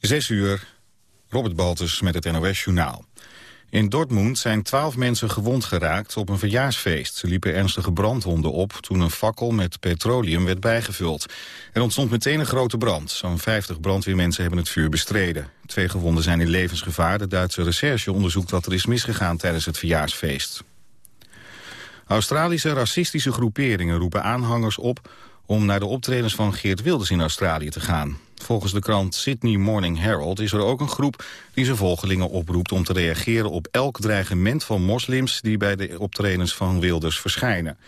Zes uur, Robert Baltus met het NOS-journaal. In Dortmund zijn twaalf mensen gewond geraakt op een verjaarsfeest. Ze liepen ernstige brandwonden op toen een fakkel met petroleum werd bijgevuld. Er ontstond meteen een grote brand. Zo'n 50 brandweermensen hebben het vuur bestreden. Twee gewonden zijn in levensgevaar. De Duitse recherche onderzoekt wat er is misgegaan tijdens het verjaarsfeest. Australische racistische groeperingen roepen aanhangers op om naar de optredens van Geert Wilders in Australië te gaan. Volgens de krant Sydney Morning Herald is er ook een groep die zijn volgelingen oproept om te reageren op elk dreigement van moslims die bij de optredens van Wilders verschijnen.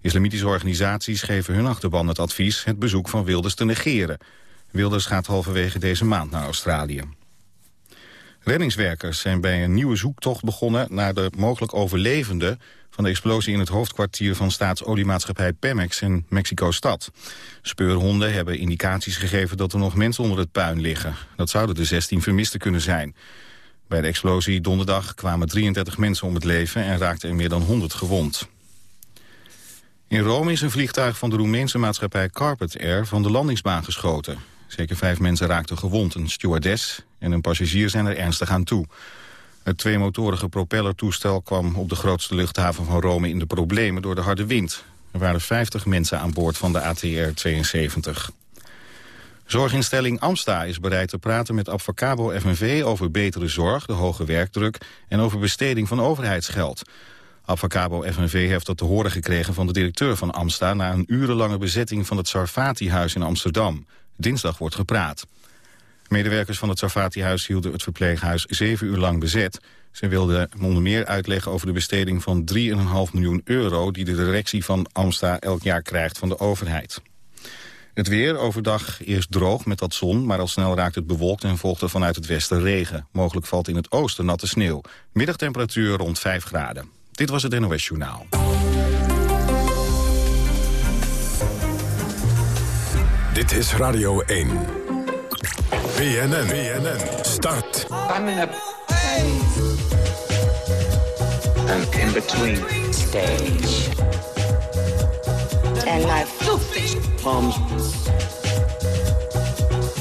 Islamitische organisaties geven hun achterban het advies het bezoek van Wilders te negeren. Wilders gaat halverwege deze maand naar Australië. Reddingswerkers zijn bij een nieuwe zoektocht begonnen naar de mogelijk overlevenden van de explosie in het hoofdkwartier van staatsoliemaatschappij Pemex in Mexico-stad. Speurhonden hebben indicaties gegeven dat er nog mensen onder het puin liggen. Dat zouden de 16 vermisten kunnen zijn. Bij de explosie donderdag kwamen 33 mensen om het leven en raakten er meer dan 100 gewond. In Rome is een vliegtuig van de Roemeense maatschappij Carpet Air van de landingsbaan geschoten. Zeker vijf mensen raakten gewond. Een stewardess en een passagier zijn er ernstig aan toe. Het tweemotorige propellertoestel kwam op de grootste luchthaven van Rome in de problemen door de harde wind. Er waren 50 mensen aan boord van de ATR-72. Zorginstelling Amsta is bereid te praten met Advocabo FNV over betere zorg, de hoge werkdruk en over besteding van overheidsgeld. Advocabo FNV heeft dat te horen gekregen van de directeur van Amsta na een urenlange bezetting van het Sarfati-huis in Amsterdam. Dinsdag wordt gepraat. Medewerkers van het Sarfati-huis hielden het verpleeghuis zeven uur lang bezet. Ze wilden onder meer uitleggen over de besteding van 3,5 miljoen euro... die de directie van Amsta elk jaar krijgt van de overheid. Het weer overdag eerst droog met wat zon, maar al snel raakt het bewolkt en volgt er vanuit het westen regen. Mogelijk valt in het oosten natte sneeuw. Middagtemperatuur rond 5 graden. Dit was het NOS Journaal. Dit is Radio 1. BNN, BNN, start. I'm in a an in-between stage. And my Palms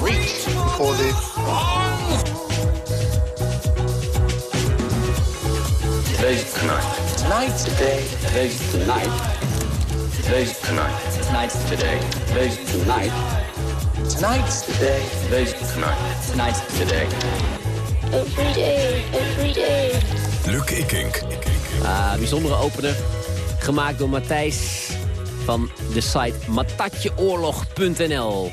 reach for the Today's tonight. Tonight's today. Today's tonight. Today's tonight. Tonight's today. Today's tonight. Tonight's today. Today's tonight. Tonight's today. every day, every day. Luc Ikink. Ah, bijzondere opener. Gemaakt door Matthijs van de site matatjeoorlog.nl.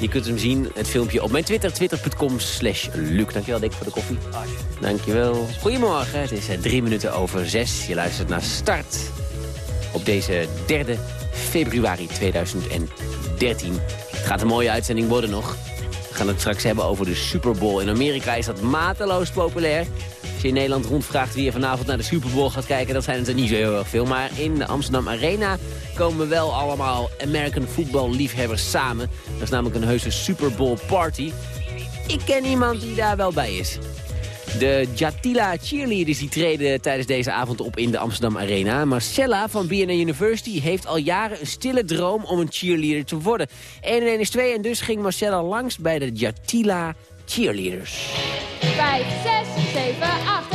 Je kunt hem zien, het filmpje, op mijn Twitter, twitter.com slash Luc. Dankjewel, Dick, voor de koffie. Dankjewel. Goedemorgen, het is eh, drie minuten over zes. Je luistert naar Start op deze 3 februari 2013. Het gaat een mooie uitzending worden nog. We gaan het straks hebben over de Super Bowl. In Amerika is dat mateloos populair. Als je in Nederland rondvraagt wie er vanavond naar de Super Bowl gaat kijken... dat zijn het er niet zo heel erg veel. Maar in de Amsterdam Arena komen wel allemaal American football liefhebbers samen. Dat is namelijk een heuse Super Bowl party. Ik ken iemand die daar wel bij is. De Jatila cheerleaders die treden tijdens deze avond op in de Amsterdam Arena. Marcella van BNN University heeft al jaren een stille droom om een cheerleader te worden. 1 en 1 is 2 en dus ging Marcella langs bij de Jatila cheerleaders. 5, 6, 7, 8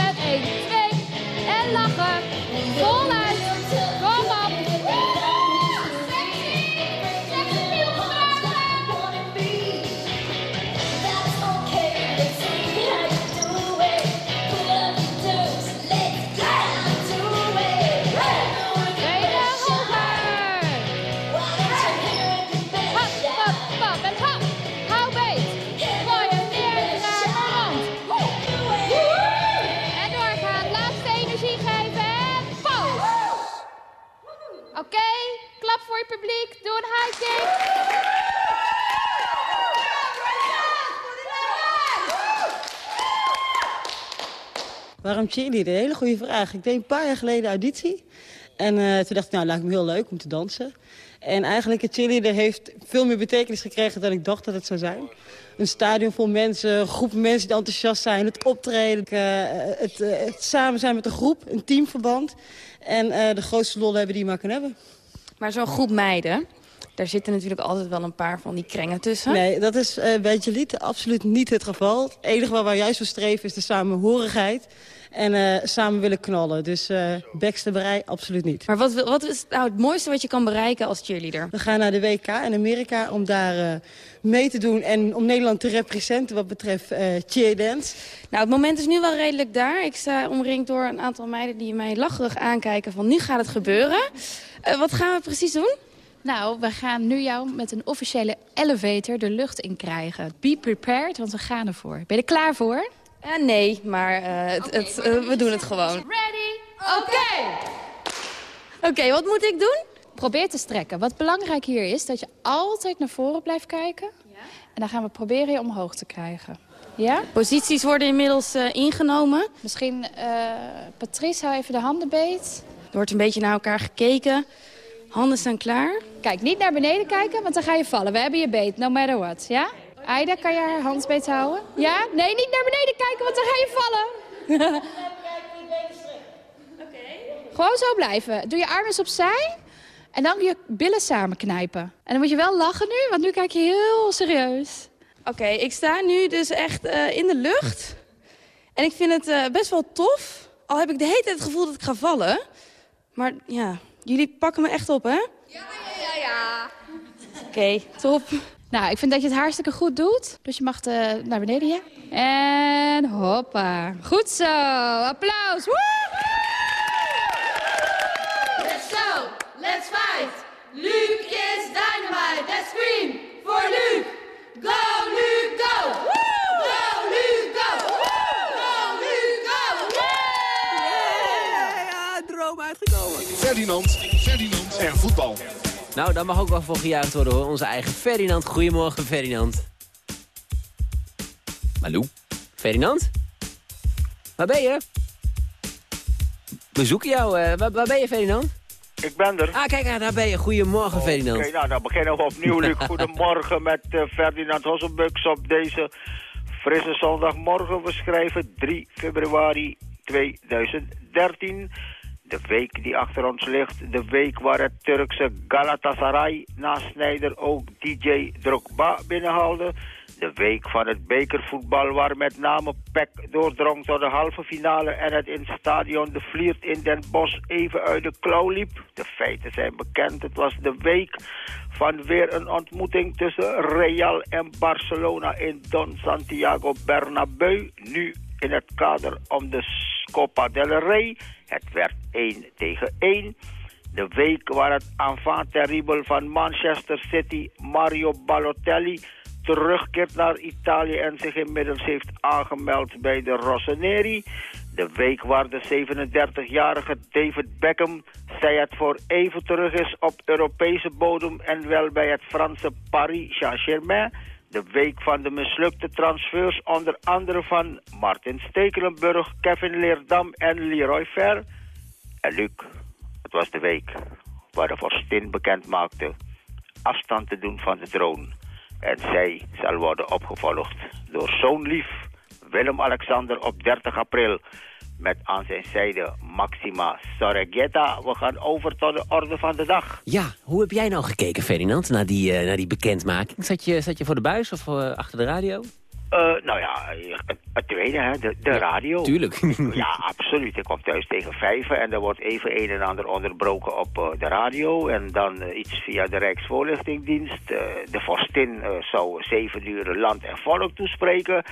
Waarom cheerleader? Hele goede vraag. Ik deed een paar jaar geleden auditie. En eh, toen dacht ik, nou, lijkt me heel leuk om te dansen. En eigenlijk, het cheerleader heeft veel meer betekenis gekregen dan ik dacht dat het zou zijn. Een stadion vol mensen, groepen mensen die enthousiast zijn, het optreden, eh, het, eh, het samen zijn met een groep, een teamverband. En eh, de grootste lol hebben die je maar kan hebben. Maar zo'n groep meiden, Daar zitten natuurlijk altijd wel een paar van die krengen tussen. Nee, dat is eh bij Jeliet absoluut niet het geval. Het enige waar wij juist voor streven is de samenhorigheid. En eh, samen willen knallen. Dus eh backstabberij absoluut niet. Maar wat, wat is nou het mooiste wat je kan bereiken als cheerleader? We gaan naar de WK in Amerika om daar eh, mee te doen en om Nederland te representen wat betreft eh cheerdance. Nou, het moment is nu wel redelijk daar. Ik sta omringd door een aantal meiden die mij lacherig aankijken van nu gaat het gebeuren. Eh, wat gaan we precies doen? Nou, we gaan nu jou met een officiële elevator de lucht in krijgen. Be prepared, want we gaan ervoor. Ben je er klaar voor? Eh, nee, maar eh, het, het, eh, we doen het gewoon. Ready? Oké! Oké, wat moet ik doen? Probeer te strekken. Wat belangrijk hier is, dat je altijd naar voren blijft kijken. En dan gaan we proberen je omhoog te krijgen. Ja? Posities worden inmiddels eh, ingenomen. Misschien, eh Patrice, hou even de handen beet. Er wordt een beetje naar elkaar gekeken. Handen staan klaar. Kijk, niet naar beneden kijken, want dan ga je vallen. We hebben je beet, no matter what. Ja? Aida, kan je haar handbeet houden? Ja? Nee, niet naar beneden kijken, want dan ga je vallen. Gewoon zo blijven. Doe je armen eens opzij. En dan je billen samen knijpen. En dan moet je wel lachen nu, want nu kijk je heel serieus. Oké, ik sta nu dus echt eh, in de lucht. En ik vind het eh, best wel tof. Al heb ik de hele tijd het gevoel dat ik ga vallen. Maar ja, jullie pakken me echt op, hè? Ja, ja, ja. Oké, top. Nou, ik vind dat je het hartstikke goed doet. Dus je mag eh, naar beneden, ja? En hoppa. Goed zo. Applaus. Let's go, let's fight. Luc is dynamite. Let's scream for Luc. Go, Luc, go. Go, Luc, go. Go, Luc, go. Ferdinand, Ferdinand en voetbal. Nou, daar mag ook wel voor gejuicht worden hoor. Onze eigen Ferdinand. Goedemorgen, Ferdinand. Malou? Ferdinand? Waar ben je? We zoeken jou. eh, waar, waar ben je, Ferdinand? Ik ben er. Ah, kijk, ah, daar ben je. Goedemorgen, Ferdinand. Oké, nou dan beginnen we opnieuw, Luc. Goedemorgen met eh, Ferdinand Hossenbux op deze frisse zondagmorgen. We schrijven 3 februari 2013. De week die achter ons ligt. De week waar het Turkse Galatasaray na Sneijder ook DJ Drogba binnenhaalde. De week van het bekervoetbal waar met name PEC doordrong tot de halve finale en het in stadion De Vliert in Den Bosch even uit de klauw liep. De feiten zijn bekend. Het was de week van weer een ontmoeting tussen Real en Barcelona in Don Santiago Bernabeu. Nu in het kader om de Copa del Rey. Het werd 1 tegen 1. De week waar het enfant terrible van Manchester City, Mario Balotelli, terugkeert naar Italië en zich inmiddels heeft aangemeld bij de Rossoneri. De week waar de 37-jarige David Beckham, zij het voor even terug is op Europese bodem en wel bij het Franse Paris Saint-Germain. De week van de mislukte transfers, onder andere van Martin Stekelenburg, Kevin Leerdam en Leroy Fer. En Luc, het was de week waar de vorstin bekend maakte afstand te doen van de troon. En zij zal worden opgevolgd door zoon lief Willem-Alexander op 30 april. Met aan zijn zijde Maxima Sorregeta. We gaan over tot de orde van de dag. Ja, hoe heb jij nou gekeken, Ferdinand, naar die, eh, naar die bekendmaking? Zat je, zat je voor de buis of eh, achter de radio? Eh, nou ja, het, tweede, hè, de, de radio. Tuurlijk. Ja, absoluut. Ik kom thuis tegen vijven en er wordt even een en ander onderbroken op eh, de radio. En dan iets via de Rijksvoorlichtingdienst. Eh, de vorstin eh, zou zeven uur land en volk toespreken.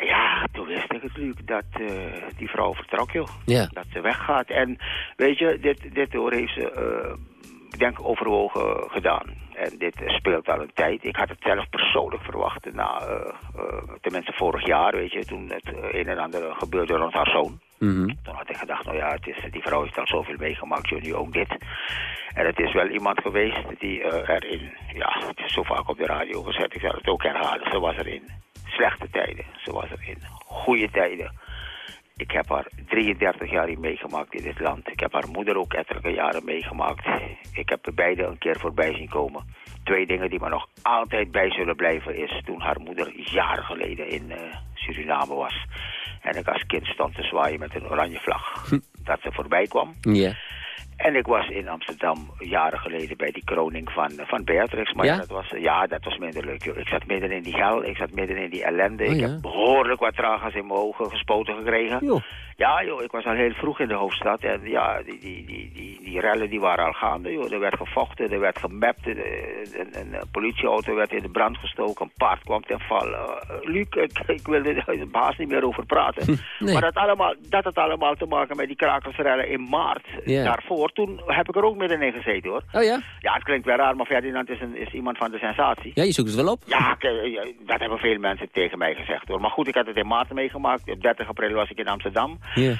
Ja, toen wist ik natuurlijk dat eh, die vrouw vertrok, joh. Ja. Dat ze weggaat. En weet je, dit, dit hoor heeft ze, ik denk, overwogen gedaan. En dit speelt al een tijd. Ik had het zelf persoonlijk verwacht na, eh, tenminste vorig jaar, weet je, toen het een en ander gebeurde rond haar zoon. Mhm. Toen had ik gedacht, nou ja, het is, die vrouw heeft al zoveel meegemaakt, joh, nu ook dit. En het is wel iemand geweest die erin, ja, het is zo vaak op de radio gezet, ik zal het ook herhalen, ze was erin slechte tijden, ze was erin goede tijden. Ik heb haar 33 jaar in meegemaakt in dit land. Ik heb haar moeder ook ettelijke jaren meegemaakt. Ik heb er beide een keer voorbij zien komen. Twee dingen die me nog altijd bij zullen blijven is toen haar moeder jaren geleden in eh, Suriname was. En ik als kind stond te zwaaien met een oranje vlag. Dat ze voorbij kwam. Ja. En ik was in Amsterdam jaren geleden bij die kroning van, van Beatrix. Maar Ja? dat, was, ja, dat was minder leuk. Joh. Ik zat midden in die hel, ik zat midden in die ellende. Oh, ik ja? heb behoorlijk wat tragas in mijn ogen gespoten gekregen. Joh. Ja, joh, ik was al heel vroeg in de hoofdstad. En ja, die, die, die, die, die rellen die waren al gaande. Joh. Er werd gevochten, er werd gemapt. eh, Een, een, een politieauto werd in de brand gestoken. Een paard kwam ten val. Eh, Luc, ik, ik wil er haast niet meer over praten. nee. Maar dat, allemaal, dat had allemaal te maken met die krakersrellen in maart. Daarvoor, toen heb ik er ook middenin gezeten hoor. Oh ja? Ja, het klinkt wel raar, maar Ferdinand is, een, is iemand van de sensatie. Ja, je zoekt het wel op. Ja, dat hebben veel mensen tegen mij gezegd hoor. Maar goed, ik had het in maart meegemaakt. Op 30 april was ik in Amsterdam. Ja.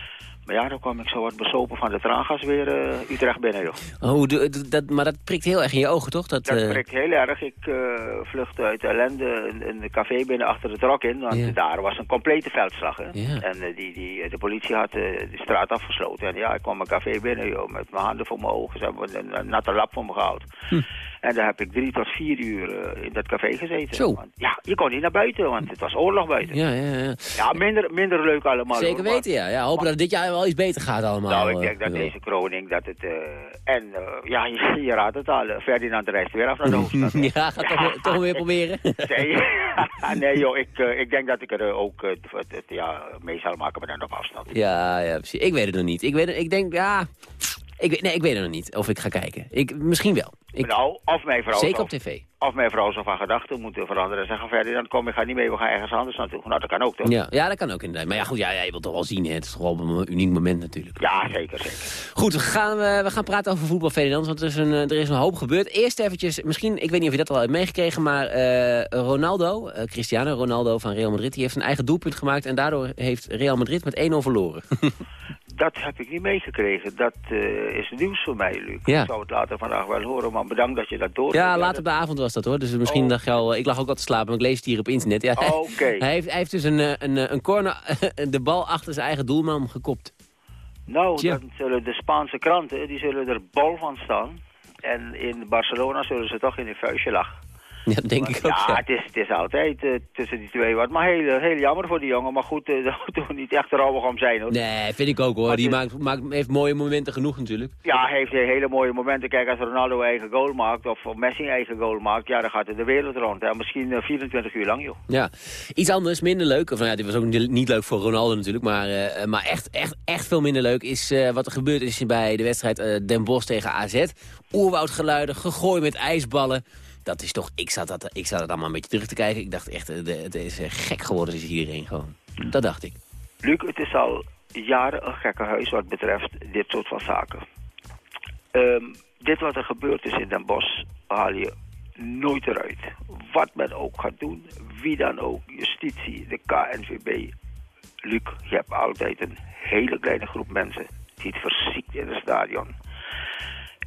Maar ja, dan kwam ik zo wat besopen van de traangas weer eh, Utrecht binnen joh. Oh, de- de- dat, maar dat prikt heel erg in je ogen, toch? Dat, Dat eh, prikt heel erg. Ik eh, vluchtte uit ellende de café binnen achter het rok in. Want Ja. daar was een complete veldslag. Hè? Ja. En die, die, de politie had de straat afgesloten. En ja, ik kwam mijn café binnen joh, met mijn handen voor mijn ogen. Ze hebben een, een natte lap voor me gehaald. Hm. En daar heb ik drie tot vier uur eh, in dat café gezeten. Zo. Want, ja, je kon niet naar buiten, want het was oorlog buiten. ja, ja, ja. Ja, minder, minder leuk allemaal. Zeker hoor, maar- weten, ja. ja. Hopen dat het dit jaar wel iets beter gaat allemaal. nou, ik denk dat deze kroning, dat het... eh, en eh, ja, je, je raadt het al, Ferdinand reist weer af naar de hoofdstad. Ja, ga toch, weer- toch weer proberen. Nee, nee joh, ik, ik denk dat ik er ook het, het, ja, mee zal maken, maar dan op afstand. Ja, ja, precies. Ik weet het nog niet. Ik, weet het, ik denk, ja... Ik weet, nee, ik weet het nog niet of ik ga kijken. Ik, misschien wel. Ik, nou, of mijn vrouw zeker op tv. Of mijn vrouw zou van gedachten moeten veranderen en zeggen, Ferdinand, kom, ik ga niet mee, we gaan ergens anders naartoe. Nou, dat kan ook, toch? Ja, ja, dat kan ook inderdaad. Maar ja, goed, ja, ja, je wilt toch wel zien. Hè. Het is toch wel een uniek moment natuurlijk. Ja, zeker, zeker. Goed, we gaan, eh, we gaan praten over voetbal, Ferdinand. Want er is, een, eh, er is een hoop gebeurd. Eerst eventjes, misschien, ik weet niet of je dat al hebt meegekregen... maar eh, Ronaldo, Cristiano Ronaldo van Real Madrid... die heeft een eigen doelpunt gemaakt... en daardoor heeft Real Madrid met 1-0 verloren. Dat heb ik niet meegekregen. Dat eh, is nieuws voor mij, Luc. Ja. Ik zou het later vandaag wel horen, maar bedankt dat je dat door. ja, laat op de avond was dat hoor. Dus misschien Oh. dacht je al... Ik lag ook al te slapen, maar ik lees het hier op internet. Ja, hij- Oké. hij, heeft, hij heeft dus een, eh, een, eh, een corner... de bal achter zijn eigen doelman gekopt. Nou, Tja. dan zullen de Spaanse kranten, die zullen er bol van staan. En in Barcelona zullen ze toch in een vuistje lachen. Ja, dat denk ik ook. Ja, Ja. het is, het is altijd eh, tussen die twee wat. Maar heel, heel jammer voor die jongen. Maar goed, uh, daar moeten we niet echt rouwig om zijn hoor. Nee, vind ik ook hoor. Die is- maakt, maakt, heeft mooie momenten genoeg natuurlijk. Ja, hij heeft hele mooie momenten. Kijk, als Ronaldo eigen goal maakt of Messi eigen goal maakt, ja, dan gaat het de wereld rond. Hè. Misschien eh, 24 uur lang, joh. Ja, iets anders, minder leuk. Of nou ja, dit was ook niet niet leuk voor Ronaldo natuurlijk. Maar, eh, maar echt, echt, echt veel minder leuk is eh, wat er gebeurd is bij de wedstrijd eh, Den Bosch tegen AZ. Oerwoudgeluiden, gegooid met ijsballen. Dat is toch, ik zat, dat, ik zat het allemaal een beetje terug te kijken. Ik dacht echt, eh, het is eh, gek geworden is hierheen gewoon. Dat dacht ik. Luc, het is al jaren een gekke huis wat betreft dit soort van zaken. Ehm, dit wat er gebeurd is in Den Bosch haal je nooit eruit. Wat men ook gaat doen, wie dan ook, justitie, de KNVB. Luc, je hebt altijd een hele kleine groep mensen die het verziekt in het stadion.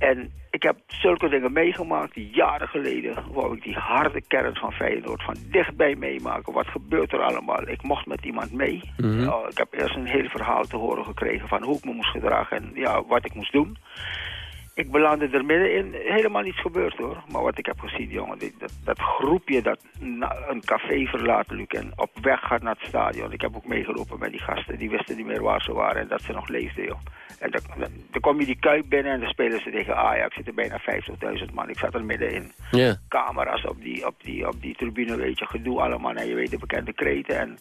En ik heb zulke dingen meegemaakt jaren geleden. Wou ik die harde kern van Feyenoord van dichtbij meemaken. Wat gebeurt er allemaal? Ik mocht met iemand mee. Mhm. Ik heb eerst een heel verhaal te horen gekregen van hoe ik me moest gedragen en ja, wat ik moest doen. Ik belandde er middenin. Helemaal niets gebeurd hoor. Maar wat ik heb gezien, jongen, dat, dat groepje dat na- een café verlaat, Luc, en op weg gaat naar het stadion. Ik heb ook meegelopen met die gasten. Die wisten niet meer waar ze waren en dat ze nog leefden, joh. En dan, dan, kom je die kuip binnen en dan spelen ze tegen Ajax. Zitten bijna 50.000 man. Ik zat er middenin. Ja. Camera's op die, op, die, op die tribune, weet je, gedoe allemaal. En je weet de bekende kreten. En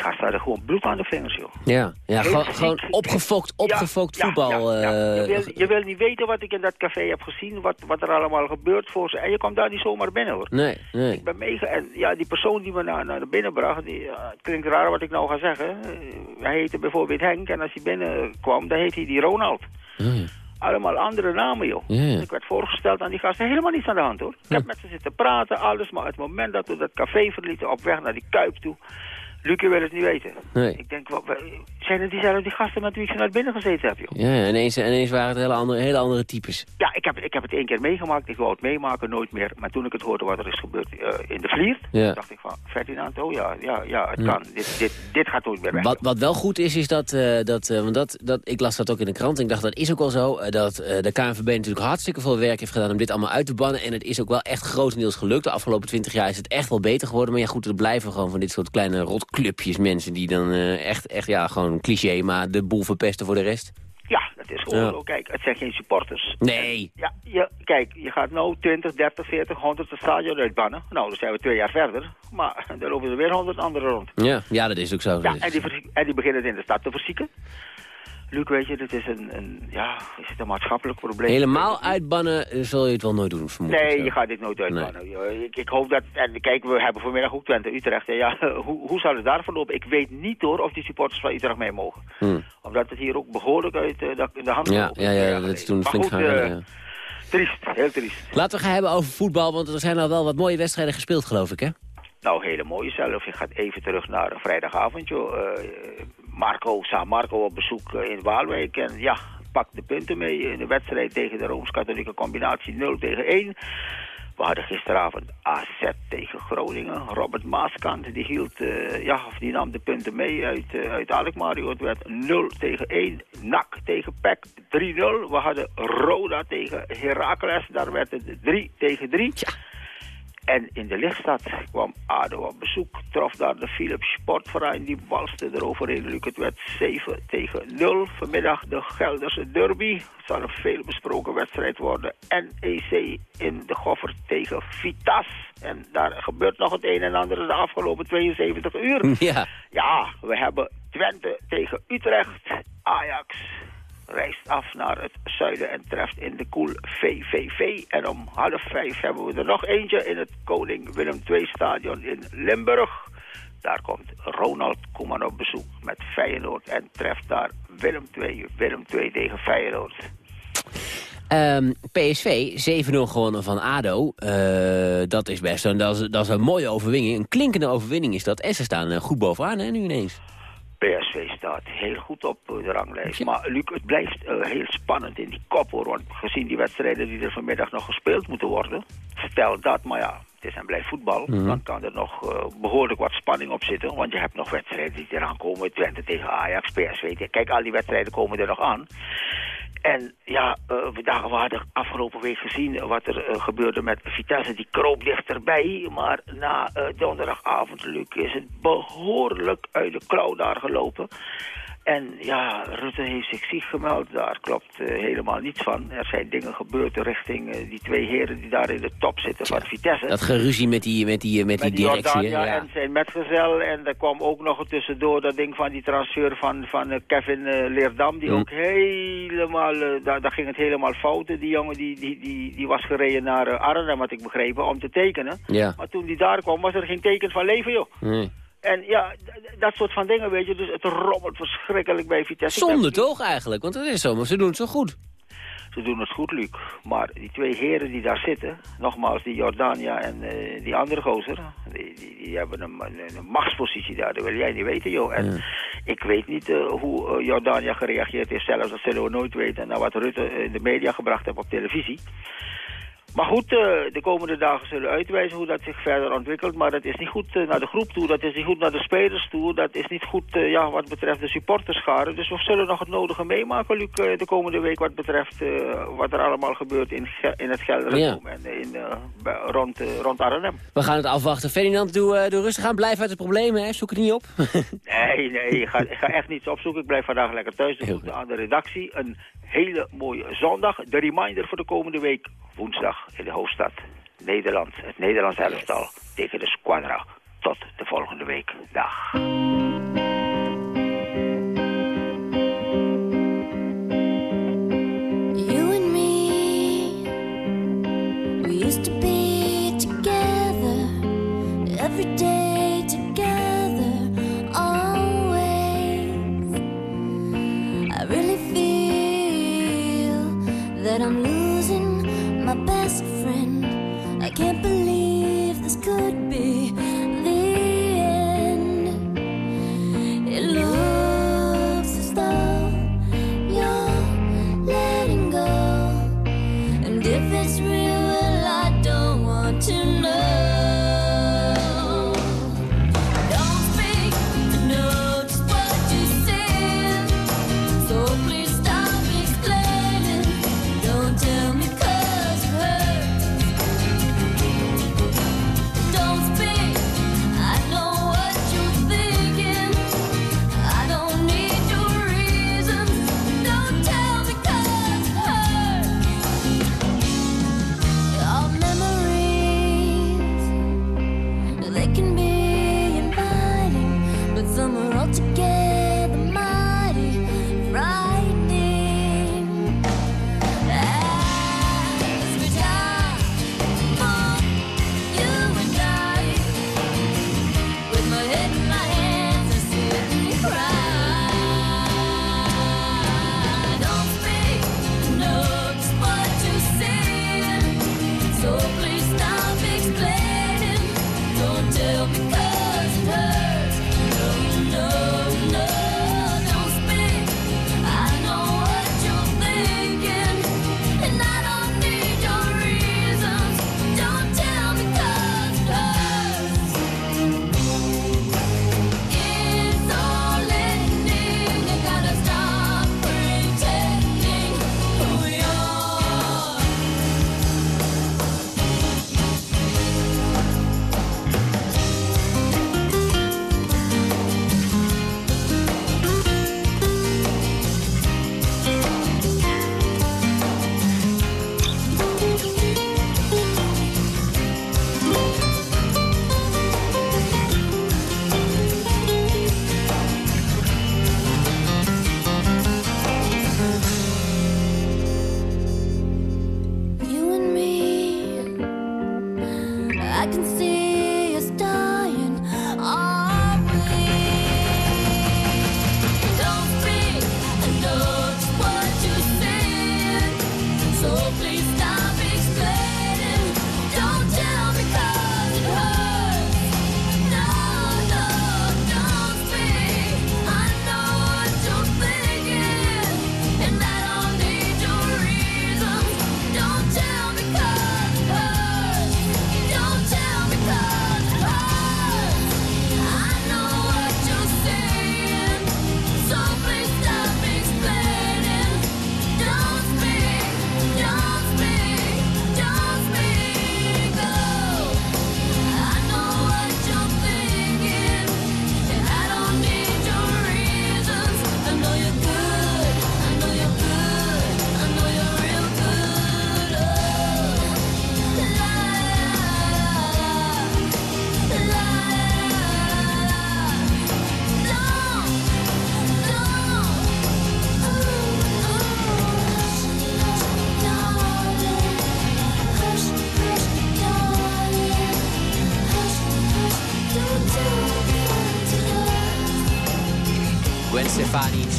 die gasten hadden gewoon bloed aan de vingers, joh. Ja, ja gewoon, gewoon opgefokt, opgefokt Ja, voetbal. ja, ja. Je, eh, wil, je wil niet weten wat ik in dat café heb gezien, wat, wat er allemaal gebeurt voor ze. En je komt daar niet zomaar binnen hoor. Nee, nee. Ik ben meege en ja, die persoon die me naar, naar binnen bracht, die, het klinkt raar wat ik nou ga zeggen. Hij heette bijvoorbeeld Henk en als hij binnenkwam, dan heet hij die Ronald. Allemaal andere namen, joh. Ik werd voorgesteld aan die gasten. Helemaal niets aan de hand, hoor. Ik heb met ze zitten praten, alles. Maar het moment dat we dat café verlieten, op weg naar die Kuip toe... Luc, je wil het niet weten. Nee. Ik denk, wat, zijn het diezelfde die gasten met wie ik ze naar binnen gezeten heb, joh? Ja, ja, ineens, ineens waren het hele andere, hele andere types. Ja, ik heb, ik heb het één keer meegemaakt. Ik wou het meemaken, nooit meer. Maar toen ik het hoorde wat er is gebeurd eh, in de Vliert... Ja. dacht ik van, Ferdinand, oh ja, ja, ja het Ja. kan. Dit, dit, dit gaat nooit meer weg. Wat, wat wel goed is, is dat, eh, dat, eh, want dat, dat, ik las dat ook in de krant en ik dacht dat is ook wel zo, dat de KNVB natuurlijk hartstikke veel werk heeft gedaan om dit allemaal uit te bannen. En het is ook wel echt grotendeels gelukt. De afgelopen twintig jaar is het echt wel beter geworden. Maar ja goed, er blijven gewoon van dit soort kleine rotclubjes mensen die dan eh, echt, echt, ja, gewoon cliché, maar de boel verpesten voor de rest. Ja, dat is Gewoon, Ja. Kijk, het zijn geen supporters. Nee. Ja, je, kijk, je gaat nou 20, 30, 40, 100 het stadion uitbannen. Nou, dan zijn we twee jaar verder. Maar dan lopen er weer 100 anderen rond. Ja, ja, dat is ook zo. Ja, en die, en die beginnen het in de stad te verzieken. Luc, weet je, dit is een, een, ja, is het een maatschappelijk probleem? Helemaal uitbannen eh, zul je het wel nooit doen, vermoed Nee, je gaat dit nooit uitbannen. Ik, ik hoop dat, en kijk, we hebben vanmiddag ook Twente Utrecht. En ja, hoe, hoe zal het daar verlopen? Ik weet niet hoor of die supporters van Utrecht mee mogen. Hm. Omdat het hier ook behoorlijk uit eh, de, de hand Ja, ja, ja, jaar dat is toen flink gaan eh, rennen, ja. Triest, heel triest. Laten we gaan hebben over voetbal, want er zijn al wel wat mooie wedstrijden gespeeld, geloof ik, hè? Nou, hele mooie zelf. Je gaat even terug naar een vrijdagavond, joh. Eh, Marco, San Marco op bezoek eh, in Waalwijk. En ja, pak de punten mee in de wedstrijd tegen de Rooms-Katholieke combinatie 0 tegen 1. We hadden gisteravond AZ tegen Groningen. Robert Maaskant die hield, eh, ja, of die nam de punten mee uit, eh, uit. Het werd 0 tegen 1. NAC tegen PEC 3-0. We hadden Roda tegen Heracles. Daar werd het 3 tegen 3. En in de lichtstad kwam ADO op bezoek. Trof daar de Philips Sportverein. Die walste eroverheen. Luc, Het werd 7 tegen 0. Vanmiddag de Gelderse derby. Het zal een veel besproken wedstrijd worden. NEC in de Goffer tegen Vitas. En daar gebeurt nog het een en ander de afgelopen 72 uur. Ja. Ja, we hebben Twente tegen Utrecht. Ajax reist af naar het zuiden en treft in de koel VVV. En om half vijf hebben we er nog eentje in het Koning Willem II stadion in Limburg. Daar komt Ronald Koeman op bezoek met Feyenoord en treft daar Willem II. Willem II tegen Feyenoord. Ehm, PSV, 7-0 gewonnen van ADO. Eh, dat is best een, dat is, een mooie overwinning. Een klinkende overwinning is dat. En ze staan eh, goed bovenaan, hè, nu ineens. PSV staat heel goed op de ranglijst. Maar Luc, het blijft eh, heel spannend in die kop hoor. Want gezien die wedstrijden die er vanmiddag nog gespeeld moeten worden. Stel dat, maar ja, het is en blijft voetbal. Mhm. Dan kan er nog eh, behoorlijk wat spanning op zitten. Want je hebt nog wedstrijden die eraan komen. Twente tegen Ajax, PSV. Kijk, al die wedstrijden komen er nog aan. En ja, eh, we, dachten, we hadden afgelopen week gezien wat er eh, gebeurde met Vitesse. Die kroop dichterbij. Maar na eh, donderdagavond, Luc, is het behoorlijk uit de klauw daar gelopen. En ja, Rutte heeft zich ziek gemeld. Daar klopt eh, helemaal niets van. Er zijn dingen gebeurd richting eh, die twee heren die daar in de top zitten van Vitesse. Dat geruzie met die, met die, met die Met die directie. ja. en zijn metgezel. En er kwam ook nog tussendoor dat ding van die transfer van, van eh, Kevin Leerdam. Die Mm. ook helemaal, daar, daar ging het helemaal fout. Die jongen die, die, die, die was gereden naar Arnhem, had ik begrepen, om te tekenen. Ja. Maar toen die daar kwam, was er geen teken van leven, joh. Nee. En ja, dat soort van dingen, weet je. Dus het rommelt verschrikkelijk bij Vitesse. Ik ben Zonde toch eigenlijk? Want het is zo, maar ze doen het zo goed. ze doen het goed, Luc. Maar die twee heren die daar zitten, nogmaals, die Jordania en eh, die andere gozer, die, die, die hebben een, een, een machtspositie daar. Dat wil jij niet weten, joh. En ik weet niet eh, hoe eh, Jordania gereageerd heeft zelfs. Dat zullen we nooit weten. Naar wat Rutte in de media gebracht heeft op televisie. Maar goed, eh, de komende dagen zullen uitwijzen hoe dat zich verder ontwikkelt. Maar dat is niet goed eh, naar de groep toe, dat is niet goed naar de spelers toe. Dat is niet goed eh, ja, wat betreft de supporterscharen. Dus we zullen nog het nodige meemaken, Luc, de komende week... wat betreft wat er allemaal gebeurt in, in het Gelderdoom en in, rond, rond Arnhem. We gaan het afwachten. Ferdinand, doe, doe rustig aan. Blijf uit de problemen, hè. Zoek het niet op. Nee, nee, ik ga, ik ga echt niets opzoeken. Ik blijf vandaag lekker thuis. De groeten aan de redactie. Een hele mooie zondag. De reminder voor de komende week. Woensdag in de hoofdstad. Nederland. Het Nederlands elftal tegen de Squadra. Tot de volgende week. Dag.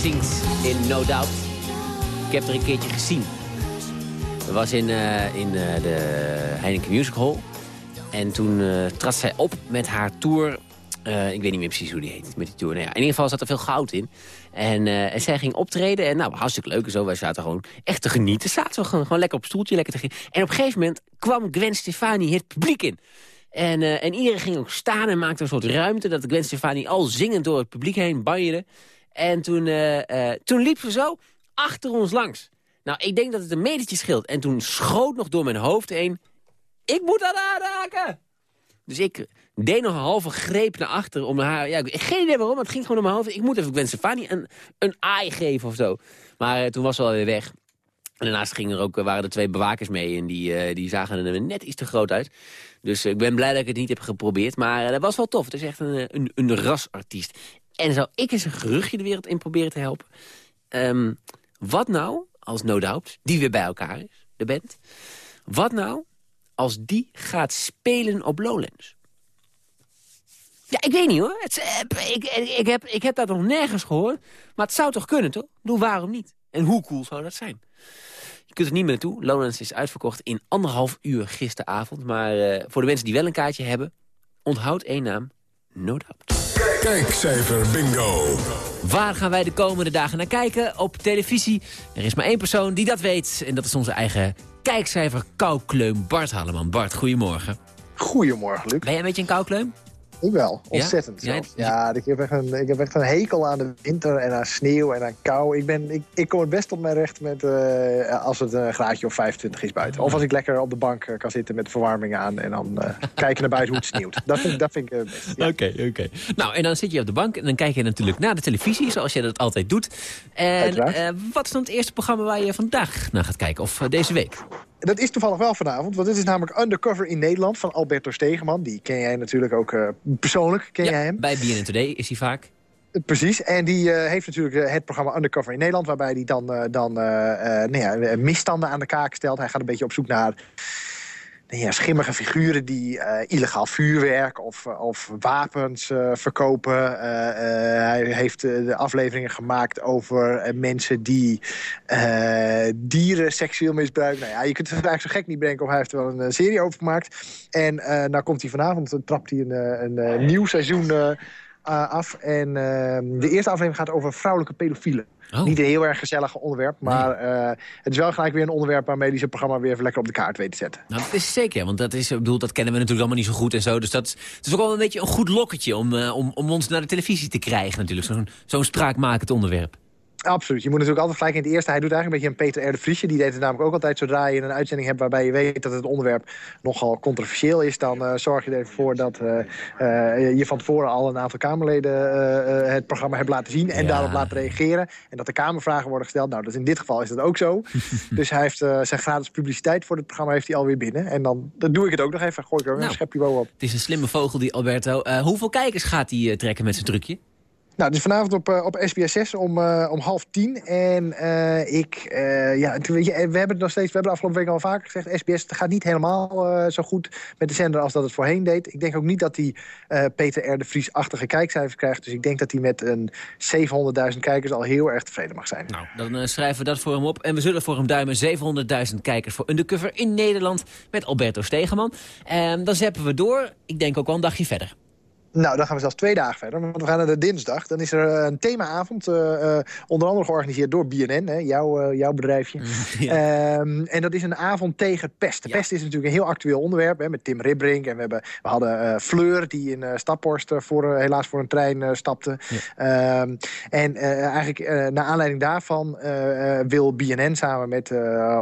Zingt in No Doubt. Ik heb er een keertje gezien. Dat was in, eh, in eh, de Heineken Music Hall. En toen eh trad zij op met haar tour. Ik weet niet meer precies hoe die heet, met die tour. Nou ja, in ieder geval zat er veel goud in. En, zij ging optreden. En nou, hartstikke leuk en zo. Wij zaten gewoon echt te genieten. Zaten we gewoon, gewoon lekker op het stoeltje, lekker te genieten. En op een gegeven moment kwam Gwen Stefani het publiek in. En, en iedereen ging ook staan en maakte een soort ruimte... dat Gwen Stefani al zingend door het publiek heen banjerde. En toen, eh, eh, toen liep ze zo achter ons langs. Nou, ik denk dat het een metertje scheelt. En toen schoot nog door mijn hoofd heen... Ik moet haar aanraken! Dus ik deed nog een halve greep naar achter om haar... Ja, ik- geen idee waarom, het ging gewoon door mijn hoofd. Ik moet even Gwen Stefani een, een aai geven of zo. Maar eh, toen was ze alweer weg. En daarnaast gingen er ook, waren er twee bewakers mee en die, die zagen er net iets te groot uit. Dus ik ben blij dat ik het niet heb geprobeerd. Maar dat was wel tof. Het is echt een, een, een rasartiest. En zou ik eens een geruchtje de wereld in proberen te helpen? Ehm, wat nou als No Doubt, die weer bij elkaar is, de band... Wat nou als die gaat spelen op Lowlands? Ja, ik weet niet hoor. Het, eh, ik, ik, heb, ik heb dat nog nergens gehoord. Maar het zou toch kunnen, toch? Doe waarom niet? En hoe cool zou dat zijn? Je kunt er niet meer naartoe. Lowlands is uitverkocht in anderhalf uur gisteravond. Maar eh, voor de mensen die wel een kaartje hebben... onthoud één naam. No doubt. Kijkcijfer bingo. Waar gaan wij de komende dagen naar kijken? Op televisie. Er is maar één persoon die dat weet. En dat is onze eigen kijkcijfer koukleum Bart Halleman. Bart, goedemorgen. Goedemorgen, Luc. Ben jij een beetje een koukleum? Ik wel, ontzettend Ja. Ja, ik, heb echt een, ik heb echt een hekel aan de winter en aan sneeuw en aan kou. Ik, ben, ik, ik kom het best op mijn recht met, eh, als het een graadje of 25 is buiten. Of als ik lekker op de bank eh, kan zitten met de verwarming aan... en dan eh, kijken naar buiten hoe het sneeuwt. Dat vind, ik- dat vind ik het best. ja. Oké, oké. Nou, en dan zit je op de bank en dan kijk je natuurlijk naar de televisie... zoals je dat altijd doet. En wat is dan het eerste programma waar je vandaag naar gaat kijken? Of deze week? Dat is toevallig wel vanavond, want dit is namelijk Undercover in Nederland... van Alberto Stegeman. Die ken jij natuurlijk ook eh, persoonlijk, ken jij hem? Bij BNN Today is hij vaak. Precies, en die eh, heeft natuurlijk eh, het programma Undercover in Nederland... waarbij hij dan, eh, dan eh, eh, nou ja, eh, misstanden aan de kaak stelt. Hij gaat een beetje op zoek naar ja, schimmige figuren... die eh, illegaal vuurwerk of, of wapens eh, verkopen. Eh, eh, hij heeft eh, de afleveringen gemaakt over eh, mensen die eh, dieren seksueel misbruiken. Nou ja, je kunt het eigenlijk zo gek niet bedenken... of hij heeft er wel een eh, serie over gemaakt. En eh nou komt hij vanavond, trapt hij een, eh, een, eh, nieuw seizoen... eh, af. En uh, de eerste aflevering gaat over vrouwelijke pedofielen. Oh. Niet een heel erg gezellig onderwerp, maar uh, het is wel gelijk weer een onderwerp waarmee hij zijn programma weer even lekker op de kaart weet te zetten. Nou, dat is zeker, want dat, is, ik bedoel, dat kennen we natuurlijk allemaal niet zo goed en zo. Dus dat, het is ook wel een beetje een goed lokketje om, uh, om, om ons naar de televisie te krijgen natuurlijk. Zo'n zo'n spraakmakend onderwerp. Absoluut. Je moet natuurlijk altijd gelijk in het eerste... Hij doet eigenlijk een beetje een Peter R. de Vriesje. Die deed het namelijk ook altijd zodra je een uitzending hebt... waarbij je weet dat het onderwerp nogal controversieel is... dan uh, zorg je ervoor dat uh, uh, je van tevoren al een aantal Kamerleden het programma hebt laten zien... en ja. daarop laten reageren. En dat de Kamervragen worden gesteld. Nou, dus in dit geval is dat ook zo. dus hij heeft zijn gratis publiciteit voor het programma heeft hij alweer binnen. En dan, dan doe ik het ook nog even. Gooi ik er nou, een schepje bovenop. Het is een slimme vogel, die Alberto. hoeveel kijkers gaat hij trekken met zijn trucje? Nou, dus vanavond op, uh, op SBS 6 om, uh, om half tien. En uh, ik, ja, we hebben het nog steeds, we hebben de afgelopen week al vaker gezegd... SBS gaat niet helemaal zo goed met de zender als dat het voorheen deed. Ik denk ook niet dat hij Peter R. de Vries-achtige kijkcijfers krijgt. Dus ik denk dat hij met een 700.000 kijkers al heel erg tevreden mag zijn. Nou, dan schrijven we dat voor hem op. En we zullen voor hem duimen 700.000 kijkers voor Undercover in Nederland... met Alberto Stegeman. En dan zeppen we door, ik denk ook wel een dagje verder. Nou, dan gaan we zelfs twee dagen verder. Want we gaan naar de dinsdag. Dan is er een themaavond. Uh, uh, onder andere georganiseerd door BNN. Hè, jouw, uh, jouw bedrijfje. Ja. Um, en dat is een avond tegen pest. De ja. pest is natuurlijk een heel actueel onderwerp. Hè, met Tim Ribbrink. En we, hebben, we hadden Fleur die in Staphorst voor, helaas voor een trein stapte. Ja. Um, en eigenlijk naar aanleiding daarvan wil BNN samen met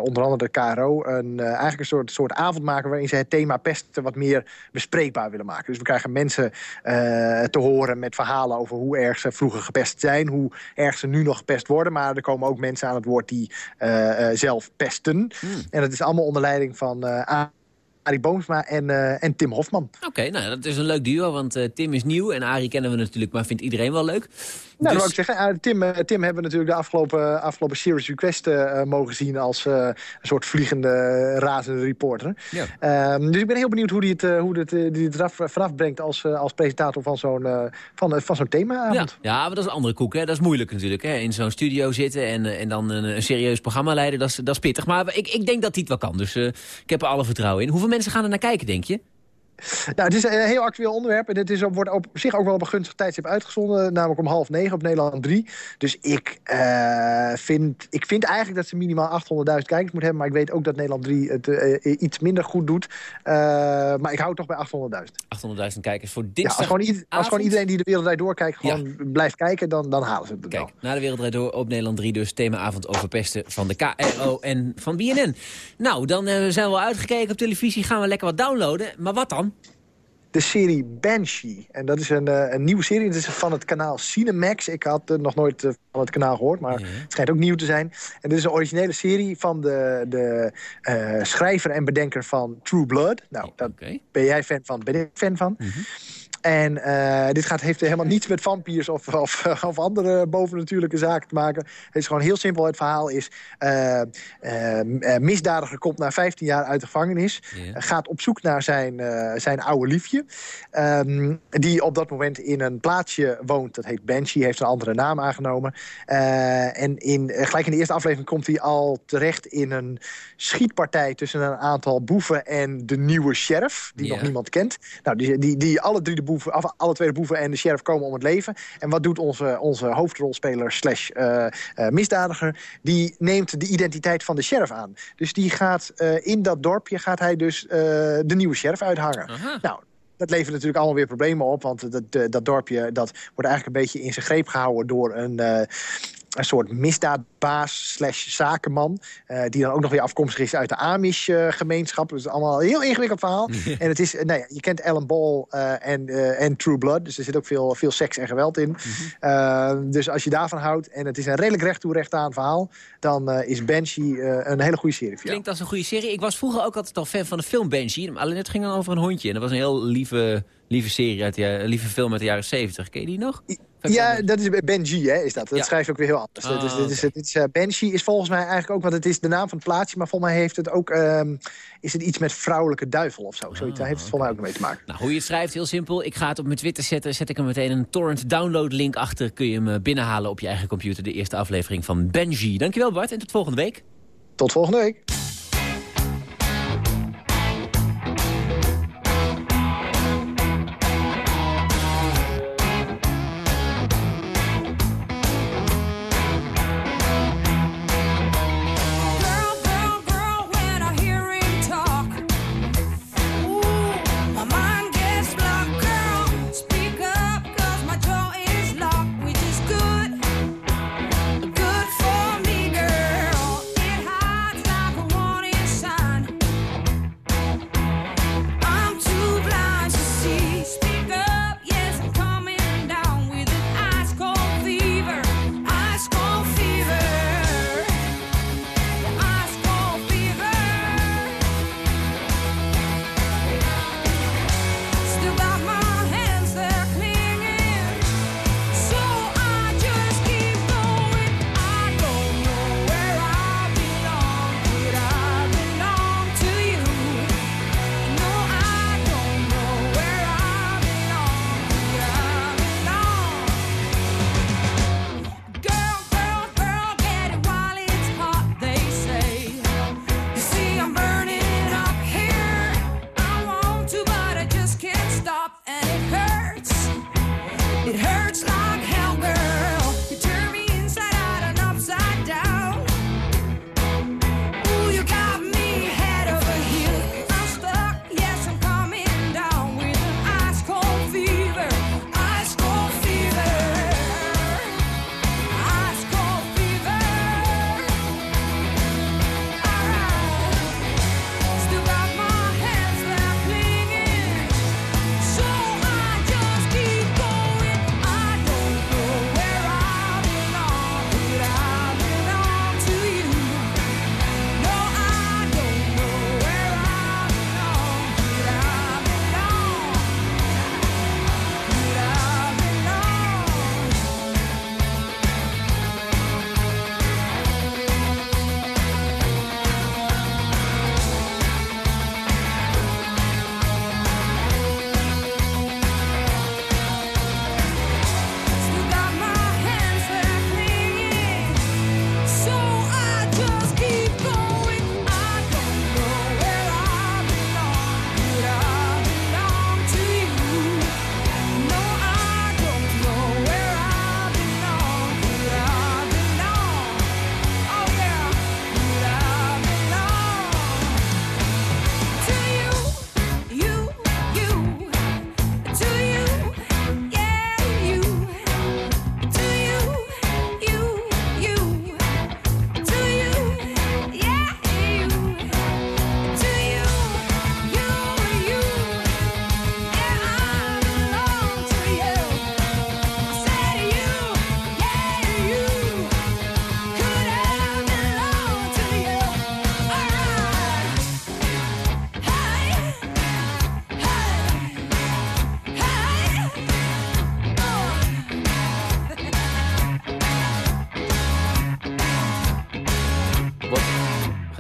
onder andere de KRO... Een, eigenlijk een soort, soort avond maken waarin ze het thema pest wat meer bespreekbaar willen maken. Dus we krijgen mensen... Uh, te horen met verhalen over hoe erg ze vroeger gepest zijn. Hoe erg ze nu nog gepest worden. Maar er komen ook mensen aan het woord die uh, uh, zelf pesten. Hmm. En dat is allemaal onder leiding van Arie Boomsma en, eh, en Tim Hofman. Oké, nou dat is een leuk duo, want eh, Tim is nieuw en Arie kennen we natuurlijk, maar vindt iedereen wel leuk. Nou, Dus- dat ik zeggen. eh, Tim, eh, Tim hebben we natuurlijk de afgelopen, afgelopen Series Request eh, mogen zien als eh, een soort vliegende, eh, razende reporter. Ja. Ehm, dus ik ben heel benieuwd hoe hij het, eh, hoe eh, die het eraf, vanaf brengt als, eh, als presentator van zo'n eh, van, eh, van zo'n Ja. themaavond. ja, maar dat is een andere koek. Hè. Dat is moeilijk natuurlijk. Hè. In zo'n studio zitten en, eh, en dan een, een serieus programma leiden, dat is, dat is pittig. Maar ik, ik denk dat hij het wel kan, dus eh, ik heb er alle vertrouwen in. Hoeveel mensen gaan er naar kijken, denk je? Nou, het is een heel actueel onderwerp. En het is, op- wordt op zich ook wel op een gunstig tijdstip uitgezonden. Namelijk om half negen op Nederland 3. Dus ik, eh, vind, ik vind eigenlijk dat ze minimaal 800.000 kijkers moeten hebben. Maar ik weet ook dat Nederland 3 het eh, iets minder goed doet. Eh, maar ik hou toch bij 800.000. 800.000 kijkers voor Ja, dinsdag. als, gewoon als gewoon iedereen die de wereldwijd doorkijkt gewoon blijft kijken, dan, dan halen ze het. Kijk, na de Wereldrijd Door op Nederland 3 dus themaavond over pesten van de KRO en van BNN. Nou, dan zijn we al uitgekeken op televisie, gaan we lekker wat downloaden. Maar wat dan? De serie Banshee. En dat is een, eh, een nieuwe serie. Het is van het kanaal Cinemax. Ik had eh, nog nooit eh, van het kanaal gehoord, maar het schijnt ook nieuw te zijn. En dit is een originele serie van de, de schrijver en bedenker van True Blood. Nou, daar ben jij fan van, ben ik fan van. En eh, dit gaat, heeft helemaal niets met vampiers of, of, of andere bovennatuurlijke zaken te maken. Het is gewoon heel simpel. Het verhaal is... eh, misdadiger komt na 15 jaar uit de gevangenis. gaat op zoek naar zijn, zijn oude liefje. ehm, die op dat moment in een plaatsje woont. Dat heet Banshee. Heeft een andere naam aangenomen. En in, gelijk in de eerste aflevering komt hij al terecht in een schietpartij... tussen een aantal boeven en de nieuwe sheriff. Die nog niemand kent. Nou, die, die, die alle drie de boeven, alle twee de boeven en de sheriff komen om het leven. En wat doet onze, onze hoofdrolspeler slash eh, eh, misdadiger? Die neemt de identiteit van de sheriff aan. Dus die gaat eh, in dat dorpje gaat hij dus de nieuwe sheriff uithangen. Nou, dat levert natuurlijk allemaal weer problemen op. Want dat, dat, dat dorpje dat wordt eigenlijk een beetje in zijn greep gehouden door een... een soort misdaadbaas slash zakenman. eh, die dan ook nog weer afkomstig is uit de Amish-gemeenschap. dus allemaal een heel ingewikkeld verhaal. en het is, eh, nou ja, je kent Ellen Ball eh, en, eh, en True Blood. Dus er zit ook veel, veel seks en geweld in. Eh, dus als je daarvan houdt en het is een redelijk recht toe recht aan verhaal... dan eh, is Banshee eh, een hele goede serie. Klinkt als een goede serie. Ik was vroeger ook altijd al fan van de film Banshee. Alleen het ging dan over een hondje. En dat was een heel lieve, lieve serie, uit de, lieve film uit de jaren 70. Ken je die nog? Ja, dat is Benji, hè, is dat. Dat Ja. schrijft ook weer heel anders. Ah, dus dit is, dit is, eh, Banshee is volgens mij eigenlijk ook, want het is de naam van het plaatsje, maar volgens mij heeft het ook, ehm, is het iets met vrouwelijke duivel of zo. Zoiets, daar heeft het volgens mij ook mee te maken. Nou, hoe je het schrijft, heel simpel. Ik ga het op mijn Twitter zetten. Zet ik er meteen een torrent download link achter. Kun je hem eh, binnenhalen op je eigen computer. De eerste aflevering van Benji. Dankjewel Bart en tot volgende week. Tot volgende week.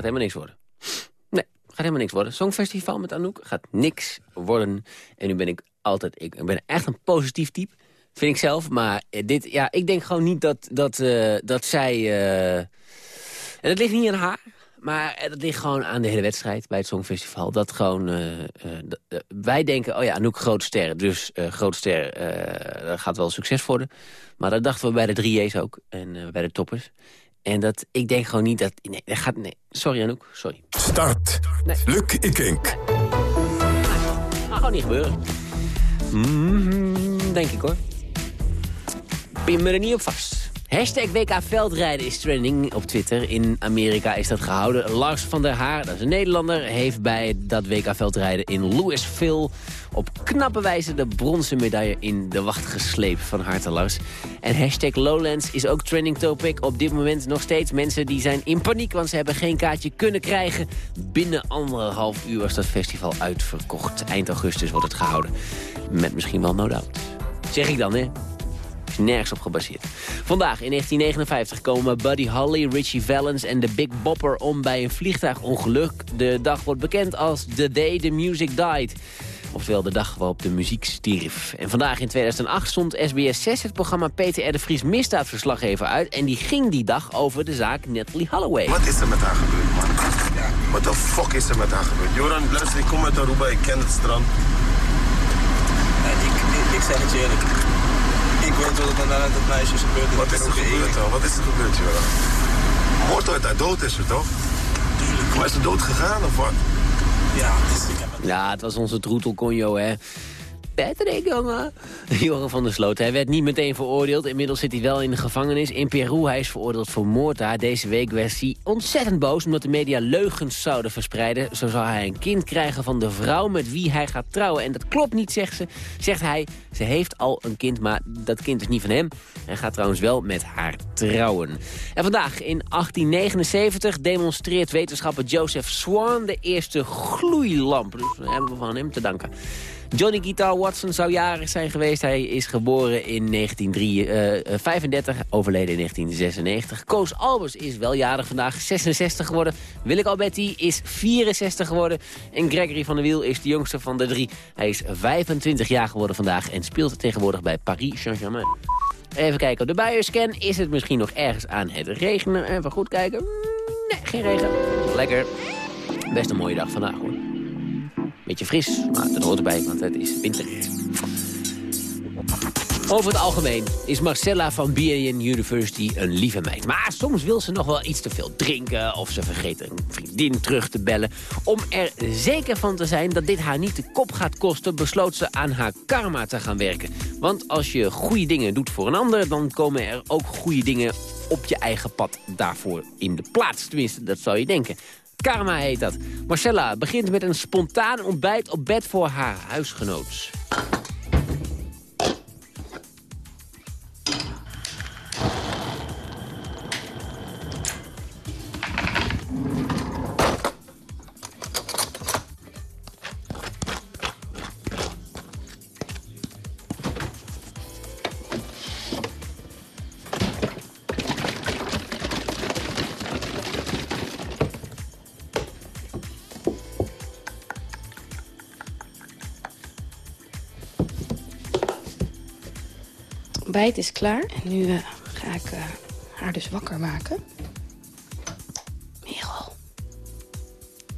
Helemaal niks worden. Nee, gaat helemaal niks worden. Songfestival met Anouk gaat niks worden. En nu ben ik altijd... Ik ben echt een positief type, vind ik zelf. Maar eh, dit, ja, ik denk gewoon niet dat, dat, eh, dat zij... eh, en dat ligt niet aan haar. Maar dat ligt gewoon aan de hele wedstrijd bij het Songfestival. Dat gewoon, wij denken, oh ja, Anouk grote ster. Dus grote ster, eh, dat gaat wel succes worden. Maar dat dachten we bij de 3J's ook. En bij de toppers. En dat, ik denk gewoon niet dat... Nee, dat gaat... Nee. Sorry Anouk, sorry. Start. Nee. Luc Ikink. Gaat gewoon niet gebeuren. Mhm, denk ik hoor. Pin me er niet op vast. Hashtag WK Veldrijden is trending op Twitter. In Amerika is dat gehouden. Lars van der Haar, dat is een Nederlander... heeft bij dat WK Veldrijden in Louisville... op knappe wijze de bronzen medaille in de wacht gesleept. Van harte Lars. En hashtag Lowlands is ook trending topic. Op dit moment nog steeds mensen die zijn in paniek... want ze hebben geen kaartje kunnen krijgen. Binnen anderhalf uur was dat festival uitverkocht. Eind augustus wordt het gehouden. Met misschien wel no doubt. Zeg ik dan, hè? Nergens op gebaseerd. Vandaag in 1959 komen Buddy Holly, Richie Valens en de Big Bopper om bij een vliegtuigongeluk. De dag wordt bekend als The Day the Music Died. Oftewel de dag waarop de muziek stierf. En vandaag in 2008 stond SBS 6 het programma Peter R. de Vries misdaadverslaggever uit. En die ging die dag over de zaak Natalie Holloway. Wat is er met haar gebeurd, man? Wat de fuck is er met haar gebeurd? Joran, luister, ik kom uit Aruba, ik ken het strand. ik, ik, ik zeg het je eerlijk. Ik weet wat er aan dat meisje is gebeurd. Wat is er gebeurd dan? Wat is er gebeurd, Joran? Moord uit haar dood is er toch? Tuurlijk. Maar is ze dood gegaan of wat? Ja, dus ik heb Ja, het was onze troetelconjo, hè. Patrick, jongen. Joran van der Sloot. Hij werd niet meteen veroordeeld. Inmiddels zit hij wel in de gevangenis in Peru. Hij is veroordeeld voor moord daar. Deze week werd hij ontzettend boos omdat de media leugens zouden verspreiden. Zo zou hij een kind krijgen van de vrouw met wie hij gaat trouwen. En dat klopt niet, zegt ze. Zegt hij, ze heeft al een kind, maar dat kind is niet van hem. Hij gaat trouwens wel met haar trouwen. En vandaag in 1879 demonstreert wetenschapper Joseph Swan de eerste gloeilamp. Dus dat hebben we van hem te danken. Johnny Guitar Watson zou jarig zijn geweest. Hij is geboren in 1935, overleden in 1996. Koos Albers is wel jarig vandaag, 66 geworden. Willeke Alberti is 64 geworden. En Gregory van der Wiel is de jongste van de drie. Hij is 25 jaar geworden vandaag en speelt tegenwoordig bij Paris Saint-Germain. Even kijken op de buienscan. Is het misschien nog ergens aan het regenen? Even goed kijken. Nee, geen regen. Lekker. Best een mooie dag vandaag hoor. Beetje fris, maar dat hoort erbij, want het is winter. Over het algemeen is Marcella van BNN University een lieve meid. Maar soms wil ze nog wel iets te veel drinken... of ze vergeet een vriendin terug te bellen. Om er zeker van te zijn dat dit haar niet de kop gaat kosten... besloot ze aan haar karma te gaan werken. Want als je goede dingen doet voor een ander... dan komen er ook goede dingen op je eigen pad daarvoor in de plaats. Tenminste, dat zou je denken. Karma heet dat. Marcella begint met een spontaan ontbijt op bed voor haar huisgenoot. Ontbijt is klaar. En nu eh, ga ik eh, haar dus wakker maken. Merel.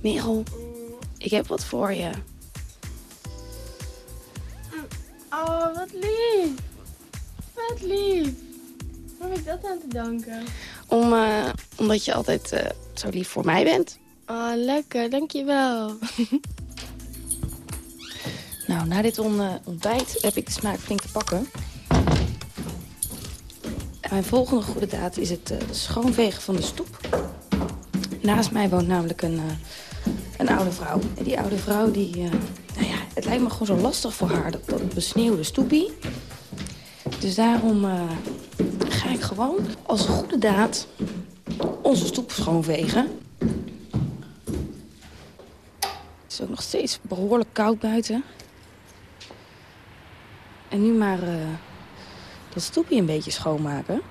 Merel, ik heb wat voor je. Oh, wat lief. Wat lief. Waar heb ik dat aan te danken? Om, eh, omdat je altijd zo lief voor mij bent. Oh, lekker. Dankjewel. Nou, na dit on- ontbijt heb ik de smaak flink te pakken. Mijn volgende goede daad is het eh, schoonvegen van de stoep. Naast mij woont namelijk een, eh, een oude vrouw. En die oude vrouw, die, eh, nou ja, het lijkt me gewoon zo lastig voor haar, dat, dat besneeuwde stoepie. Dus daarom ga ik gewoon als goede daad onze stoep schoonvegen. Het is ook nog steeds behoorlijk koud buiten. En nu maar dat stoepje een beetje schoonmaken.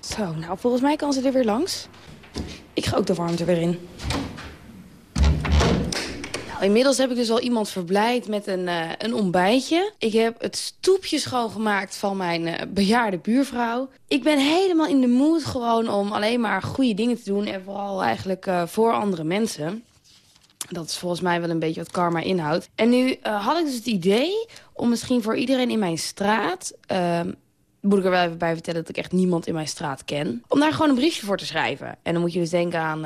Zo, nou volgens mij kan ze er weer langs. Ik ga ook de warmte weer in. Inmiddels heb ik dus al iemand verblijd met een, eh, een ontbijtje. Ik heb het stoepje schoongemaakt van mijn eh, bejaarde buurvrouw. Ik ben helemaal in de mood gewoon om alleen maar goede dingen te doen... en vooral eigenlijk eh, voor andere mensen. Dat is volgens mij wel een beetje wat karma inhoudt. En nu had ik dus het idee om misschien voor iedereen in mijn straat... ehm, moet ik er wel even bij vertellen dat ik echt niemand in mijn straat ken... om daar gewoon een briefje voor te schrijven. En dan moet je dus denken aan...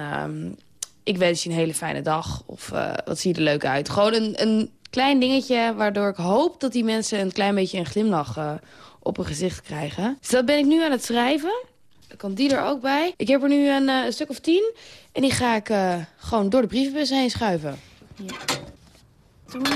ik wens je een hele fijne dag. Of eh, wat zie je er leuk uit. Gewoon een, een klein dingetje waardoor ik hoop dat die mensen... een klein beetje een glimlach eh, op hun gezicht krijgen. Dus dat ben ik nu aan het schrijven. Dan kan die er ook bij. Ik heb er nu een, eh, stuk of tien. En die ga ik gewoon door de brievenbus heen schuiven. Ja. Toen.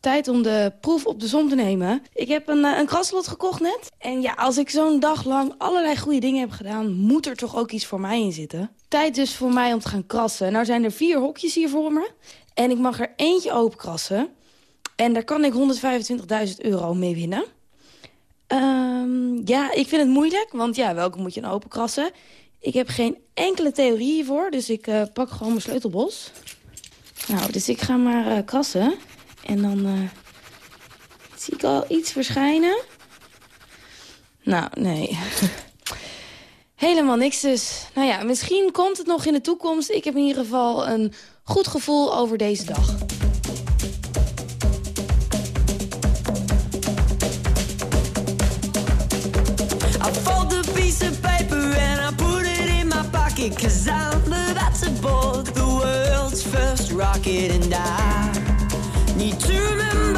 Tijd om de proef op de som te nemen. Ik heb een, eh, een kraslot gekocht net. En ja, als ik zo'n dag lang allerlei goede dingen heb gedaan... moet er toch ook iets voor mij in zitten. Tijd dus voor mij om te gaan krassen. Nou zijn er vier hokjes hier voor me. En ik mag er eentje open krassen. En daar kan ik 125.000 euro mee winnen. Ehm, ja, ik vind het moeilijk, want ja, welke moet je dan openkrassen? Ik heb geen enkele theorie hiervoor, dus ik eh, pak gewoon mijn sleutelbos. Nou, dus ik ga maar eh, krassen. En dan eh, zie ik al iets verschijnen. Nou, nee. Helemaal niks dus. Nou ja, misschien komt het nog in de toekomst. Ik heb in ieder geval een goed gevoel over deze dag. Cause I'm about to board the world's first rocket And I to remember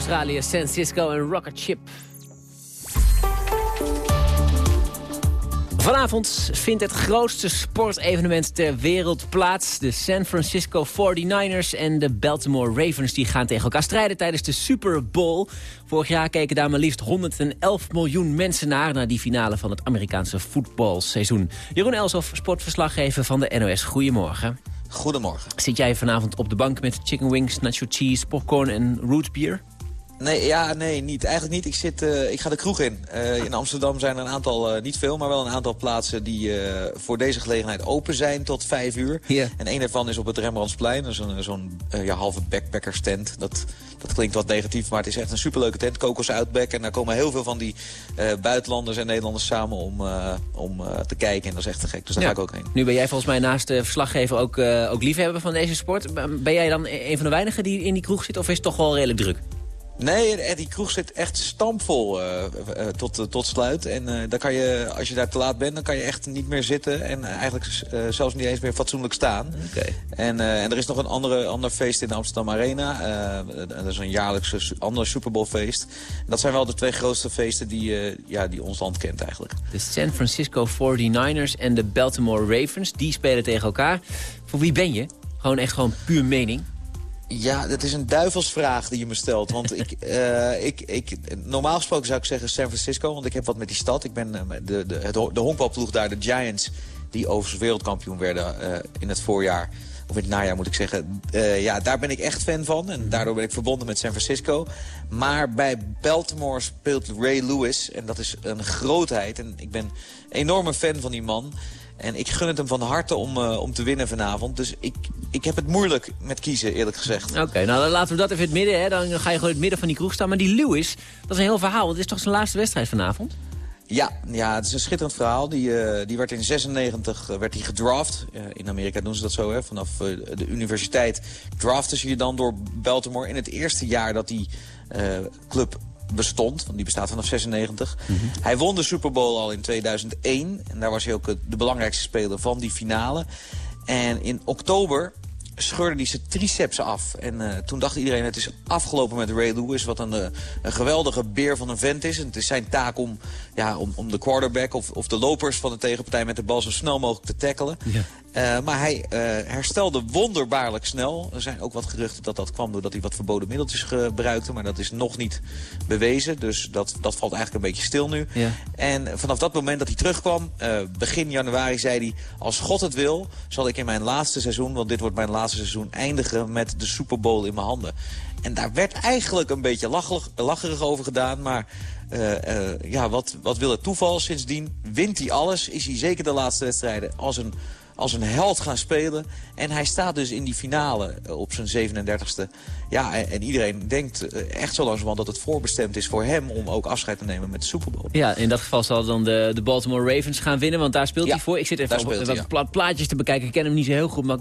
Australië, San Francisco en Rocket Ship. Vanavond vindt het grootste sportevenement ter wereld plaats. De San Francisco 49ers en de Baltimore Ravens die gaan tegen elkaar strijden tijdens de Super Bowl. Vorig jaar keken daar maar liefst 111 miljoen mensen naar... naar die finale van het Amerikaanse voetbalseizoen. Jeroen Elsof, sportverslaggever van de NOS. Goedemorgen. Goedemorgen. Zit jij vanavond op de bank met chicken wings, nacho cheese, popcorn en root beer? Nee, ja, nee, niet. Eigenlijk niet. Ik, zit, uh, ik ga de kroeg in. Uh, in Amsterdam zijn er een aantal, uh, niet veel, maar wel een aantal plaatsen... die voor deze gelegenheid open zijn tot vijf uur. Yeah. En een daarvan is op het Rembrandtsplein. Zo'n zo ja, halve backpackerstent. Dat, dat klinkt wat negatief, maar het is echt een superleuke tent. Kokos Outback. En daar komen heel veel van die buitenlanders en Nederlanders samen om, om te kijken. En dat is echt te gek. Dus daar ja. ga ik ook heen. Nu ben jij volgens mij naast de verslaggever ook, ook liefhebber van deze sport. Ben jij dan een van de weinigen die in die kroeg zit of is het toch wel redelijk druk? Nee, die kroeg zit echt stampvol uh, uh, tot, uh, tot sluit. En dan kan je, als je daar te laat bent, dan kan je echt niet meer zitten. En eigenlijk zelfs niet eens meer fatsoenlijk staan. Okay. En, en er is nog een andere, ander feest in de Amsterdam Arena. dat is een jaarlijks ander Super Bowl feest. En dat zijn wel de twee grootste feesten die, ja, die ons land kent eigenlijk. De San Francisco 49ers en de Baltimore Ravens, die spelen tegen elkaar. Voor wie ben je? Gewoon echt gewoon puur mening? Ja, dat is een duivelsvraag die je me stelt. Want ik, uh, ik, ik, normaal gesproken zou ik zeggen San Francisco, want ik heb wat met die stad. Ik ben uh, de, de, het, de honkbalploeg daar, de Giants, die overigens wereldkampioen werden uh, in het voorjaar. Of in het najaar moet ik zeggen. ja, daar ben ik echt fan van. En daardoor ben ik verbonden met San Francisco. Maar bij Baltimore speelt Ray Lewis. En dat is een grootheid. En ik ben een enorme fan van die man. En ik gun het hem van harte om, uh, om te winnen vanavond. Dus ik, ik heb het moeilijk met kiezen, eerlijk gezegd. Oké, okay, nou dan laten we dat even in het midden. Hè. Dan ga je gewoon in het midden van die kroeg staan. Maar die Lewis, dat is een heel verhaal. Want het is toch zijn laatste wedstrijd vanavond? Ja, ja, het is een schitterend verhaal. Die, uh, die werd in 96 uh, werd hij gedraft. Uh, in Amerika doen ze dat zo, hè. Vanaf de universiteit draften ze je dan door Baltimore. In het eerste jaar dat die club bestond. Want die bestaat vanaf 96. Mm -hmm. Hij won de Super Bowl al in 2001. En daar was hij ook de belangrijkste speler van die finale. En in oktober scheurde hij zijn triceps af. En uh, toen dacht iedereen, het is afgelopen met Ray Lewis... wat een, uh, een geweldige beer van een vent is. En het is zijn taak om, ja, om, om de quarterback of, of de lopers van de tegenpartij... met de bal zo snel mogelijk te tackelen. Ja. Uh, maar hij herstelde wonderbaarlijk snel. Er zijn ook wat geruchten dat dat kwam doordat hij wat verboden middeltjes gebruikte. Maar dat is nog niet bewezen. Dus dat, dat valt eigenlijk een beetje stil nu. Ja. En vanaf dat moment dat hij terugkwam, begin januari, zei hij... als God het wil, zal ik in mijn laatste seizoen... want dit wordt mijn laatste seizoen eindigen met de Super Bowl in mijn handen. En daar werd eigenlijk een beetje lacherig, lacherig over gedaan. Maar uh, uh, ja, wat, wat wil het toeval? Sindsdien wint hij alles. Is hij zeker de laatste wedstrijden als een, als een held gaan spelen. En hij staat dus in die finale op zijn 37e. Ja, en, en iedereen denkt echt zo langzamerhand dat het voorbestemd is voor hem... om ook afscheid te nemen met de Super Bowl. Ja, in dat geval zal dan de, de Baltimore Ravens gaan winnen, want daar speelt ja, hij voor. Ik zit even op, hij, wat ja. pla plaatjes te bekijken. Ik ken hem niet zo heel goed, maar...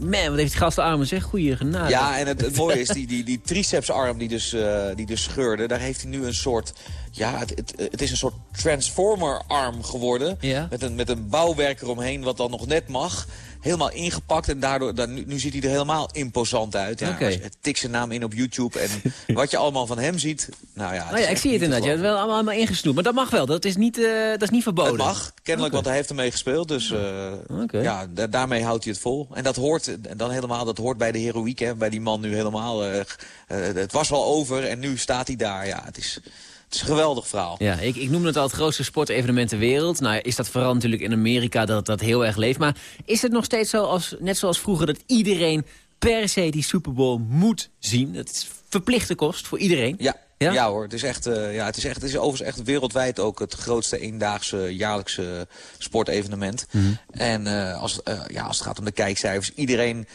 Man, wat heeft die gast armen zeg. Goeie genade. Ja, en het, het mooie is, die, die, die tricepsarm die dus, uh, die dus scheurde... daar heeft hij nu een soort... Ja, het, het, het is een soort transformer-arm geworden. Ja. Met, een, met een bouwwerker omheen, wat dan nog net mag. Helemaal ingepakt en daardoor, dan, nu, nu ziet hij er helemaal imposant uit. Ja, okay. Het tik zijn naam in op YouTube en wat je allemaal van hem ziet. Nou ja, nou ja ik zie het inderdaad. Je hebt wel allemaal, allemaal ingesnoept. Maar dat mag wel, dat is niet, uh, dat is niet verboden. Het mag, kennelijk, okay. want hij heeft ermee gespeeld. Dus uh, okay. ja, da daarmee houdt hij het vol. En dat hoort, dan helemaal, dat hoort bij de heroïek, hè, bij die man nu helemaal. Uh, het was wel over en nu staat hij daar. Ja, het is... Het is een geweldig verhaal. Ja, ik, ik noem het al het grootste sportevenement ter wereld. Nou is dat vooral natuurlijk in Amerika dat dat heel erg leeft. Maar is het nog steeds zo, als, net zoals vroeger, dat iedereen per se die Super Bowl moet zien? Dat is verplichte kost voor iedereen. Ja, ja? ja? hoor, het is, echt, uh, ja, het, is echt, het is overigens echt wereldwijd ook het grootste eendaagse jaarlijkse sportevenement. Mhm. Mm -hmm. En uh, als, uh, ja, als het gaat om de kijkcijfers, iedereen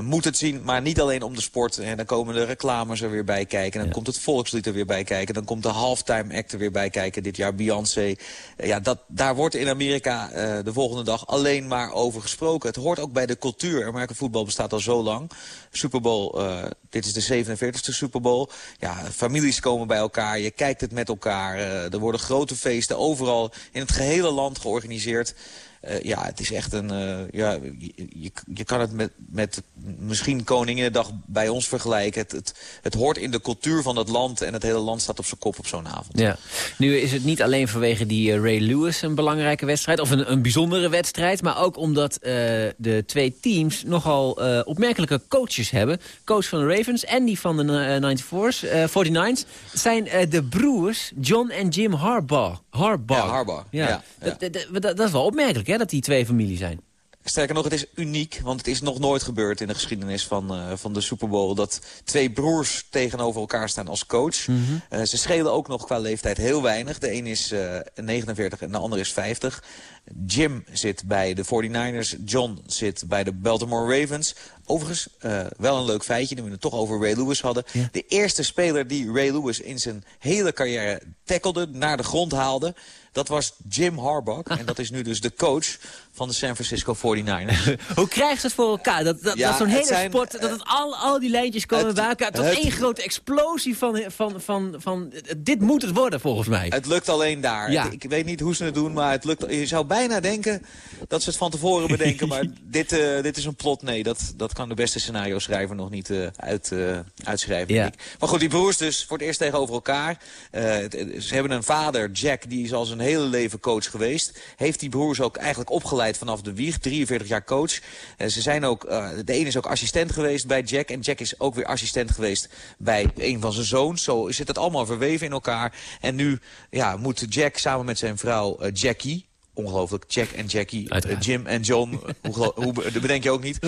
moet het zien, maar niet alleen om de sport. En dan komen de reclames er weer bij kijken. Dan Ja. komt het volkslied er weer bij kijken. Dan komt de halftime act er weer bij kijken. Dit jaar Beyoncé. Uh, ja, dat, daar wordt in Amerika uh, de volgende dag alleen maar over gesproken. Het hoort ook bij de cultuur. Amerika voetbal bestaat al zo lang. Super Bowl dit is de 47e Super Bowl. Ja, families komen bij elkaar, je kijkt het met elkaar. eh, er worden grote feesten overal in het gehele land georganiseerd. Eh, ja, het is echt een... eh, ja, je, je, je kan het met, met misschien Koninginnedag bij ons vergelijken. Het, het, het hoort in de cultuur van het land en het hele land staat op zijn kop op zo'n avond. Ja. Nu is het niet alleen vanwege die eh, Ray Lewis een belangrijke wedstrijd... of een, een bijzondere wedstrijd, maar ook omdat de twee teams... nogal opmerkelijke coaches hebben. Coach van de Ravens en die van de eh, 94's, eh 49's... zijn de broers John en Jim Harbaugh. Harbaugh. Ja, Harbaugh, Ja. ja, Dat, dat, dat- dat is wel opmerkelijk, hè, dat die twee familie zijn. Sterker nog, het is uniek, want het is nog nooit gebeurd in de geschiedenis van, eh, van de Super Bowl... dat twee broers tegenover elkaar staan als coach. Mhm. Eh, ze schelen ook nog qua leeftijd heel weinig. De een is eh 49 en de ander is 50. Jim zit bij de 49ers, John zit bij de Baltimore Ravens. Overigens, eh, wel een leuk feitje, nu we het toch over Ray Lewis hadden. De eerste speler die Ray Lewis in zijn hele carrière tackelde, naar de grond haalde... dat was Jim Harbaugh. en dat is nu dus de coach van de San Francisco 49ers. Hoe krijgen ze het voor elkaar? Dat, dat, Ja, dat zo'n het hele zijn- sport, dat het al, al die lijntjes komen bij elkaar... tot het- één grote explosie van, van, van, van... Dit moet het worden, volgens mij. Het lukt alleen daar. Ja. Ik, ik weet niet hoe ze het doen, maar het lukt, je zou bijna denken dat ze het van tevoren bedenken. maar dit, eh, dit is een plot. Nee, dat, dat kan de beste scenario-schrijver nog niet eh, uit, eh, uitschrijven. Maar goed, die broers dus voor het eerst tegenover elkaar. Eh, ze hebben een vader, Jack, die is al zijn hele leven coach geweest. Heeft die broers ook eigenlijk opgeleid vanaf de wieg. 43 jaar coach. Ze zijn ook, de ene is ook assistent geweest bij Jack. En Jack is ook weer assistent geweest bij een van zijn zoons. Zo zit het allemaal verweven in elkaar. En nu ja, moet Jack samen met zijn vrouw Jackie... Ongelooflijk, Jack en Jackie, eh, Jim en John, hoe, gelo- hoe be- dat bedenk je ook niet.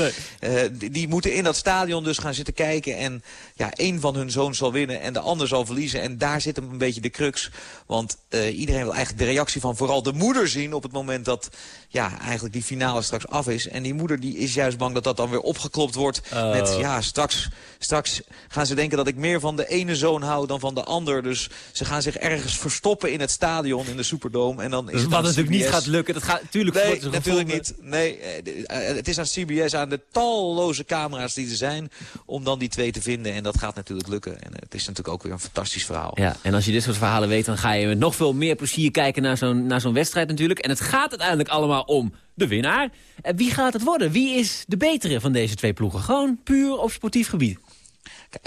Eh, die, die moeten in dat stadion dus gaan zitten kijken. En ja, één van hun zoons zal winnen en de ander zal verliezen. En daar zit hem een beetje de crux. Want eh, iedereen wil eigenlijk de reactie van vooral de moeder zien... op het moment dat ja, eigenlijk die finale straks af is. En die moeder die is juist bang dat dat dan weer opgeklopt wordt. Oh. Met ja, straks, straks gaan ze denken dat ik meer van de ene zoon hou dan van de ander. Dus ze gaan zich ergens verstoppen in het stadion, in de Superdome. En dan is Dus het wat natuurlijk niet CBS. Gaat lukken. Dat gaat, Nee, natuurlijk niet. Nee, eh, eh, het is aan CBS, aan de talloze camera's die er zijn... om dan die twee te vinden. En dat gaat natuurlijk lukken. En het is natuurlijk ook weer een fantastisch verhaal. Ja, en als je dit soort verhalen weet, dan ga je met nog veel meer plezier kijken naar zo'n naar zo'n wedstrijd natuurlijk. En het gaat uiteindelijk allemaal om de winnaar. En wie gaat het worden? Wie is de betere van deze twee ploegen? Gewoon puur op sportief gebied.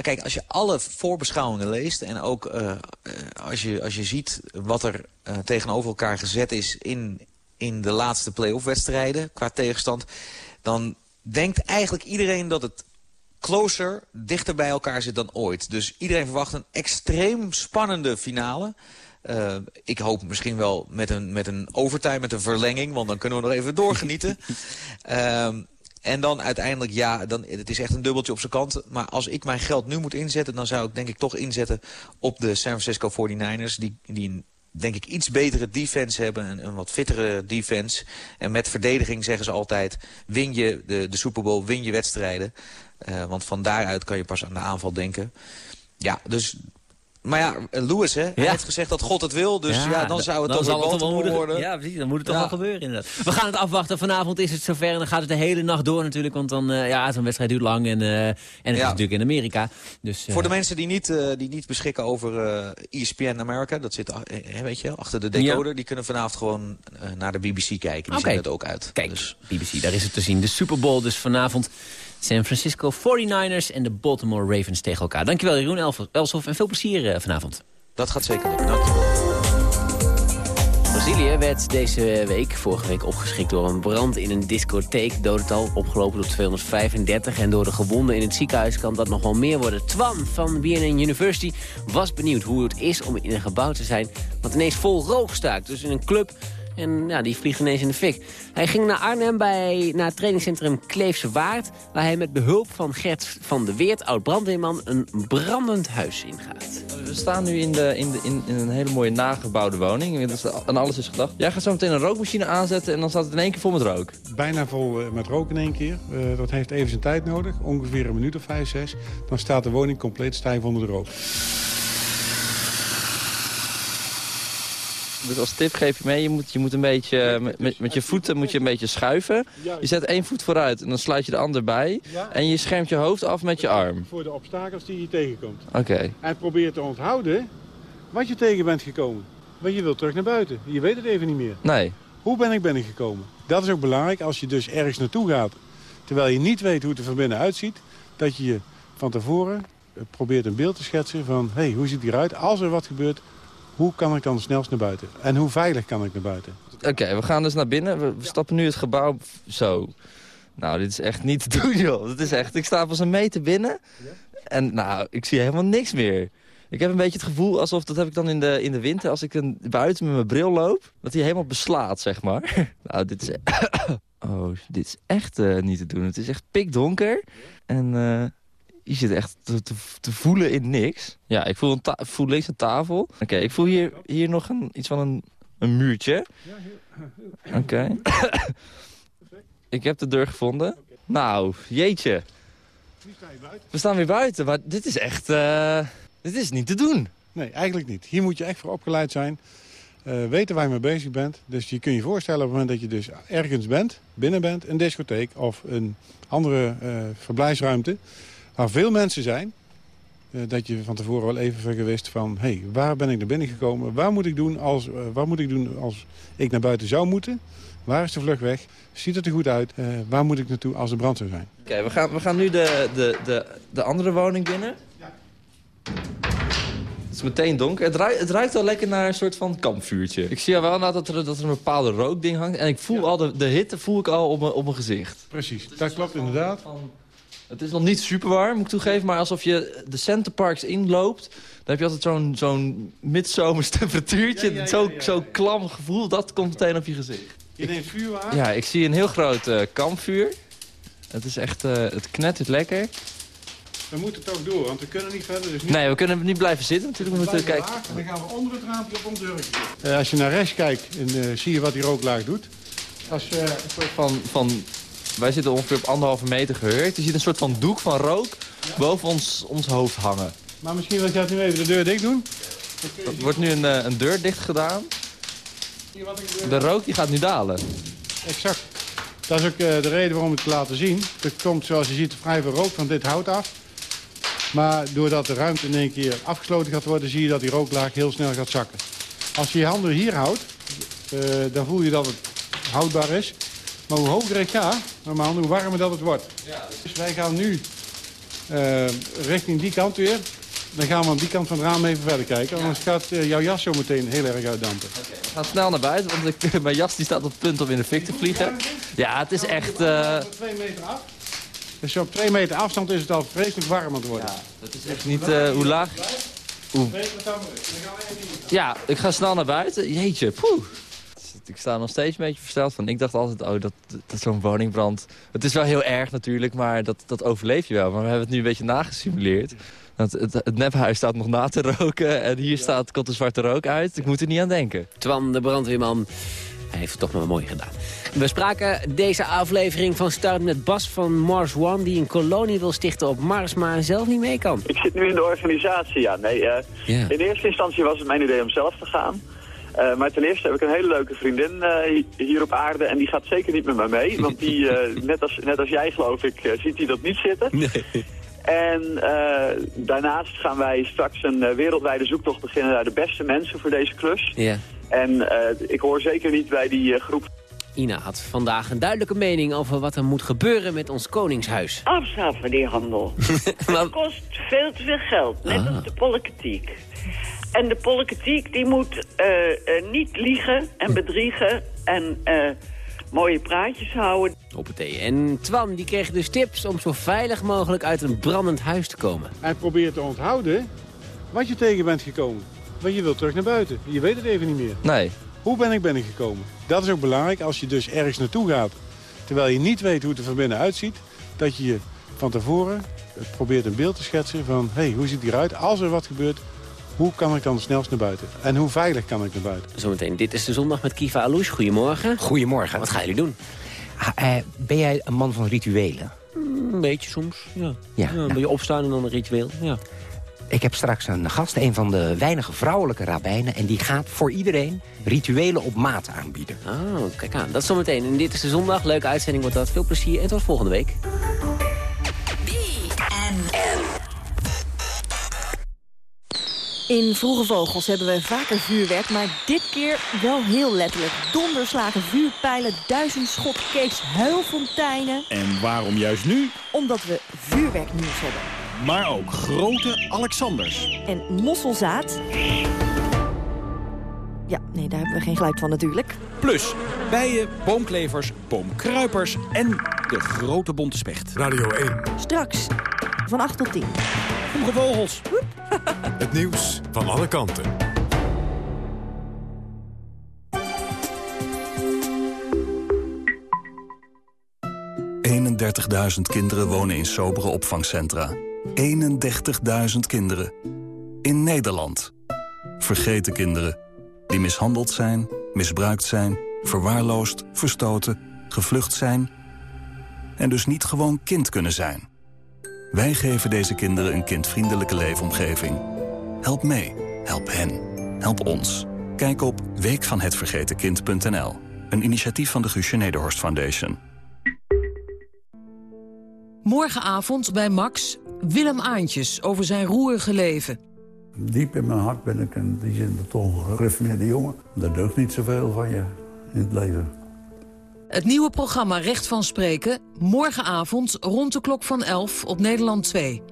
Kijk, als je alle voorbeschouwingen leest en ook eh, eh, als, je, als je ziet wat er eh, tegenover elkaar gezet is in, in de laatste play-off wedstrijden qua tegenstand, dan denkt eigenlijk iedereen dat het closer, dichter bij elkaar zit dan ooit. Dus iedereen verwacht een extreem spannende finale. Ik hoop misschien wel met een, met een overtime, met een verlenging, want dan kunnen we nog even doorgenieten. En dan uiteindelijk, ja, dan, het is echt een dubbeltje op zijn kant. Maar als ik mijn geld nu moet inzetten... dan zou ik denk ik toch inzetten op de San Francisco 49ers. Die, die een, denk ik iets betere defense hebben. Een, een wat fittere defense. En met verdediging zeggen ze altijd... win je de, de Super Bowl, win je wedstrijden. Eh, want van daaruit kan je pas aan de aanval denken. Ja, dus... Maar ja, Lewis, hè, hij heeft gezegd dat God het wil. Dus ja, dan zou het toch zal het Baltimore moeten- worden. Ja, precies. Dan moet het toch wel gebeuren inderdaad. We gaan het afwachten. Vanavond is het zover en dan gaat het de hele nacht door natuurlijk. Want dan, eh, ja, zo'n wedstrijd duurt lang en, eh, en het is natuurlijk in Amerika. Dus, eh, Voor de mensen die niet, eh, die niet beschikken over eh ESPN America, dat zit eh, weet je, achter de decoder, die kunnen vanavond gewoon eh, naar de BBC kijken. Die Oké. zien het ook uit. Kijk, BBC, daar is het te zien. De Super Bowl dus vanavond. San Francisco 49ers en de Baltimore Ravens tegen elkaar. Dankjewel Jeroen Elshoff en veel plezier eh, vanavond. Dat gaat zeker lukken. Dankjewel. Brazilië werd deze week, vorige week, opgeschrikt door een brand in een discotheek. Dodental opgelopen tot 235. En door de gewonden in het ziekenhuis kan dat nog wel meer worden. Twan van BNN University was benieuwd hoe het is om in een gebouw te zijn... wat ineens vol rook staakt. Dus in een club en ja, die vliegt ineens in de fik. Hij ging naar Arnhem bij, naar het trainingscentrum Kleefse Waard... waar hij met behulp van Gert van de Weert, oud-brandweerman... een brandend huis ingaat. We staan nu in, de, in, de, in, in een hele mooie nagebouwde woning. Aan alles is gedacht. Jij gaat zo meteen een rookmachine aanzetten en dan staat het in één keer vol met rook. Bijna vol eh, met rook in één keer. Eh, dat heeft even zijn tijd nodig, ongeveer een minuut of vijf, zes. Dan staat de woning compleet stijf onder de rook. Dus als tip geef je mee, je moet, je moet een beetje, eh, met, met, met je voeten moet je een beetje schuiven. Je zet één voet vooruit en dan sluit je de ander bij. En je schermt je hoofd af met je arm. Voor de obstakels die je tegenkomt. Oké. En probeer te onthouden wat je tegen bent gekomen. Want je wilt terug naar buiten. Je weet het even niet meer. Nee. Hoe ben ik binnengekomen? Dat is ook belangrijk als je dus ergens naartoe gaat... terwijl je niet weet hoe het er van binnen uitziet... dat je je van tevoren eh, probeert een beeld te schetsen van... hé, hey, hoe ziet het eruit? Als er wat gebeurt, hoe kan ik dan snelst naar buiten? En hoe veilig kan ik naar buiten? Oké, we gaan dus naar binnen. We, we stappen nu het gebouw zo. Nou, dit is echt niet te doen, joh. Dit is echt, ik sta pas een meter binnen. En nou, ik zie helemaal niks meer. Ik heb een beetje het gevoel alsof, dat heb ik dan in de, in de winter... als ik een, buiten met mijn bril loop, dat hij helemaal beslaat, zeg maar. nou, dit is... oh, dit is echt eh, niet te doen. Het is echt pikdonker. En eh, je zit echt te, te, te voelen in niks. Ja, ik voel, een ta- voel links een tafel. Oké, ik voel hier, hier nog een, iets van een, een muurtje. Oké. ik heb de deur gevonden. Nou, jeetje. We staan weer buiten, maar dit is echt... eh, dit is niet te doen. Nee, eigenlijk niet. Hier moet je echt voor opgeleid zijn. eh, weten waar je mee bezig bent. Dus je kunt je voorstellen op het moment dat je dus ergens bent, binnen bent, een discotheek of een andere eh, verblijfsruimte, waar veel mensen zijn, eh, dat je van tevoren wel even vergewist van, hé, hey, waar ben ik naar binnen gekomen? Waar moet ik doen als, eh, wat moet ik doen als ik naar buiten zou moeten? Waar is de vluchtweg? Ziet het er goed uit? Eh, waar moet ik naartoe als er brand zou zijn? Oké, we, gaan, we gaan nu de, de, de, de andere woning binnen. Het is meteen donker. Het ruikt, het ruikt al lekker naar een soort van kampvuurtje. Ik zie al wel dat er, dat er een bepaalde rookding hangt. En ik voel al de, de hitte voel ik al op mijn, op mijn gezicht. Precies, dat klopt inderdaad. Het is nog niet super warm, moet ik toegeven. Maar alsof je de Centerparks inloopt... dan heb je altijd zo'n zo'n midzomers temperatuurtje. Ja, ja, ja, Zo, klam gevoel, dat komt meteen op je gezicht. Je neemt vuur aan. Ja, ik zie een heel groot eh, kampvuur. Het is echt, eh, het knettert lekker. We moeten toch door, want we kunnen niet verder. Dus niet Nee, we kunnen niet blijven zitten natuurlijk. We moeten kijken. laag, dan gaan we onder het raampje op ons. Eh, als je naar rechts kijkt, en, zie je wat die rooklaag doet. Als, Een soort van, van, wij zitten ongeveer op anderhalve meter gehurkt. Je ziet een soort van doek van rook boven ons, ons hoofd hangen. maar misschien wil jij nu even de deur dicht doen. Er wordt nu een, eh, een deur dicht gedaan. Zie je wat ik de De rook die gaat nu dalen. Exact. Dat is ook eh, de reden waarom ik het laten zien. Er komt, zoals je ziet, vrij veel rook van dit hout af. Maar doordat de ruimte in één keer afgesloten gaat worden... zie je dat die rooklaag heel snel gaat zakken. Als je je handen hier houdt, eh, dan voel je dat het houdbaar is. Maar hoe hoger ik ga, normaal, hoe warmer dat het wordt. Dus wij gaan nu eh, richting die kant weer. Dan gaan we aan die kant van het raam even verder kijken. Anders gaat eh, jouw jas zo meteen heel erg uitdampen. We gaan snel naar buiten, want ik, mijn jas die staat op het punt om in de fik te vliegen. Ja, het is echt... eh, Twee meter af. Dus op twee meter afstand is het al vreselijk warm aan het worden. het is echt niet eh, hoe laag... Hoe... Ja, ik ga snel naar buiten. Jeetje, poeh. Ik sta nog steeds een beetje versteld van. Ik dacht altijd, oh, dat, dat zo'n woningbrand... Het is wel heel erg natuurlijk, maar dat, dat overleef je wel. Maar we hebben het nu een beetje nagesimuleerd. Want het, het nephuis staat nog na te roken en hier staat, komt de zwarte rook uit. Ik moet er niet aan denken. Twan, de brandweerman, hij heeft het toch maar mooi gedaan. We spraken deze aflevering van start met Bas van Mars One... die een kolonie wil stichten op Mars, maar zelf niet mee kan. Ik zit nu in de organisatie, ja. Nee, eh, Ja. In eerste instantie was het mijn idee om zelf te gaan. Eh, maar ten eerste heb ik een hele leuke vriendin eh, hi- hier op aarde en die gaat zeker niet met mij mee. Want die, eh, net, als, net als jij geloof ik, eh, ziet hij dat niet zitten. En eh, daarnaast gaan wij straks een wereldwijde zoektocht beginnen naar de beste mensen voor deze klus. Ja. En eh, ik hoor zeker niet bij die groep Ina had vandaag een duidelijke mening over wat er moet gebeuren met ons koningshuis. Afschaffen die handel. Het kost veel te veel geld, net Ah. als de politiek. En de politiek die moet eh, eh, niet liegen en bedriegen en eh, mooie praatjes houden. Op het thee. En Twan die kreeg dus tips om zo veilig mogelijk uit een brandend huis te komen. En probeer te onthouden wat je tegen bent gekomen. Want je wilt terug naar buiten. Je weet het even niet meer. Nee. Hoe ben ik binnengekomen? Dat is ook belangrijk als je dus ergens naartoe gaat. Terwijl je niet weet hoe het er van binnen uitziet. Dat je je van tevoren probeert een beeld te schetsen van... hé, hey, hoe ziet het eruit? Als er wat gebeurt, hoe kan ik dan snelst naar buiten? En hoe veilig kan ik naar buiten? Zometeen, dit is de zondag met Kiva Alouche. Goedemorgen. Goedemorgen. Wat gaan jullie doen? Ah, eh, ben jij een man van rituelen? Een beetje soms, ja. Ja, nou. beetje opstaan en dan een ritueel, ja. Ik heb straks een gast, een van de weinige vrouwelijke rabbijnen... en die gaat voor iedereen rituelen op maat aanbieden. Oh, kijk aan. Dat is zometeen. En dit is de zondag. Leuke uitzending wordt dat. Veel plezier en tot volgende week. In Vroege Vogels hebben we vaker vuurwerk, maar dit keer wel heel letterlijk. Donderslagen, vuurpijlen, duizend schot cakes, huilfonteinen. En waarom juist nu? Omdat we vuurwerknieuws hebben. Maar ook grote Alexanders. En mosselzaad... Ja, nee, daar hebben we geen geluid van natuurlijk. Plus bijen, boomklevers, boomkruipers en de grote bonte specht. Radio 1. Straks, van 8 tot 10. Vroege Vogels. Het nieuws van alle kanten. duizend kinderen wonen in sobere opvangcentra. 31.000 kinderen. In Nederland. Vergeten kinderen. Die mishandeld zijn, misbruikt zijn, verwaarloosd, verstoten, gevlucht zijn... en dus niet gewoon kind kunnen zijn. Wij geven deze kinderen een kindvriendelijke leefomgeving. Help mee. Help hen. Help ons. Kijk op weekvanhetvergetenkind.nl. Een initiatief van de Guusje Nederhorst Foundation. Morgenavond bij Max, Willem Aantjes over zijn roerige leven. Diep in mijn hart ben ik in die zin toch een gereffineerde jongen. Er deugt niet zoveel van je in het leven. Het nieuwe programma Recht van Spreken, morgenavond rond de klok van 11 op Nederland 2.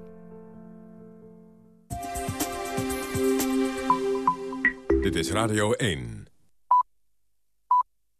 Dit is Radio 1.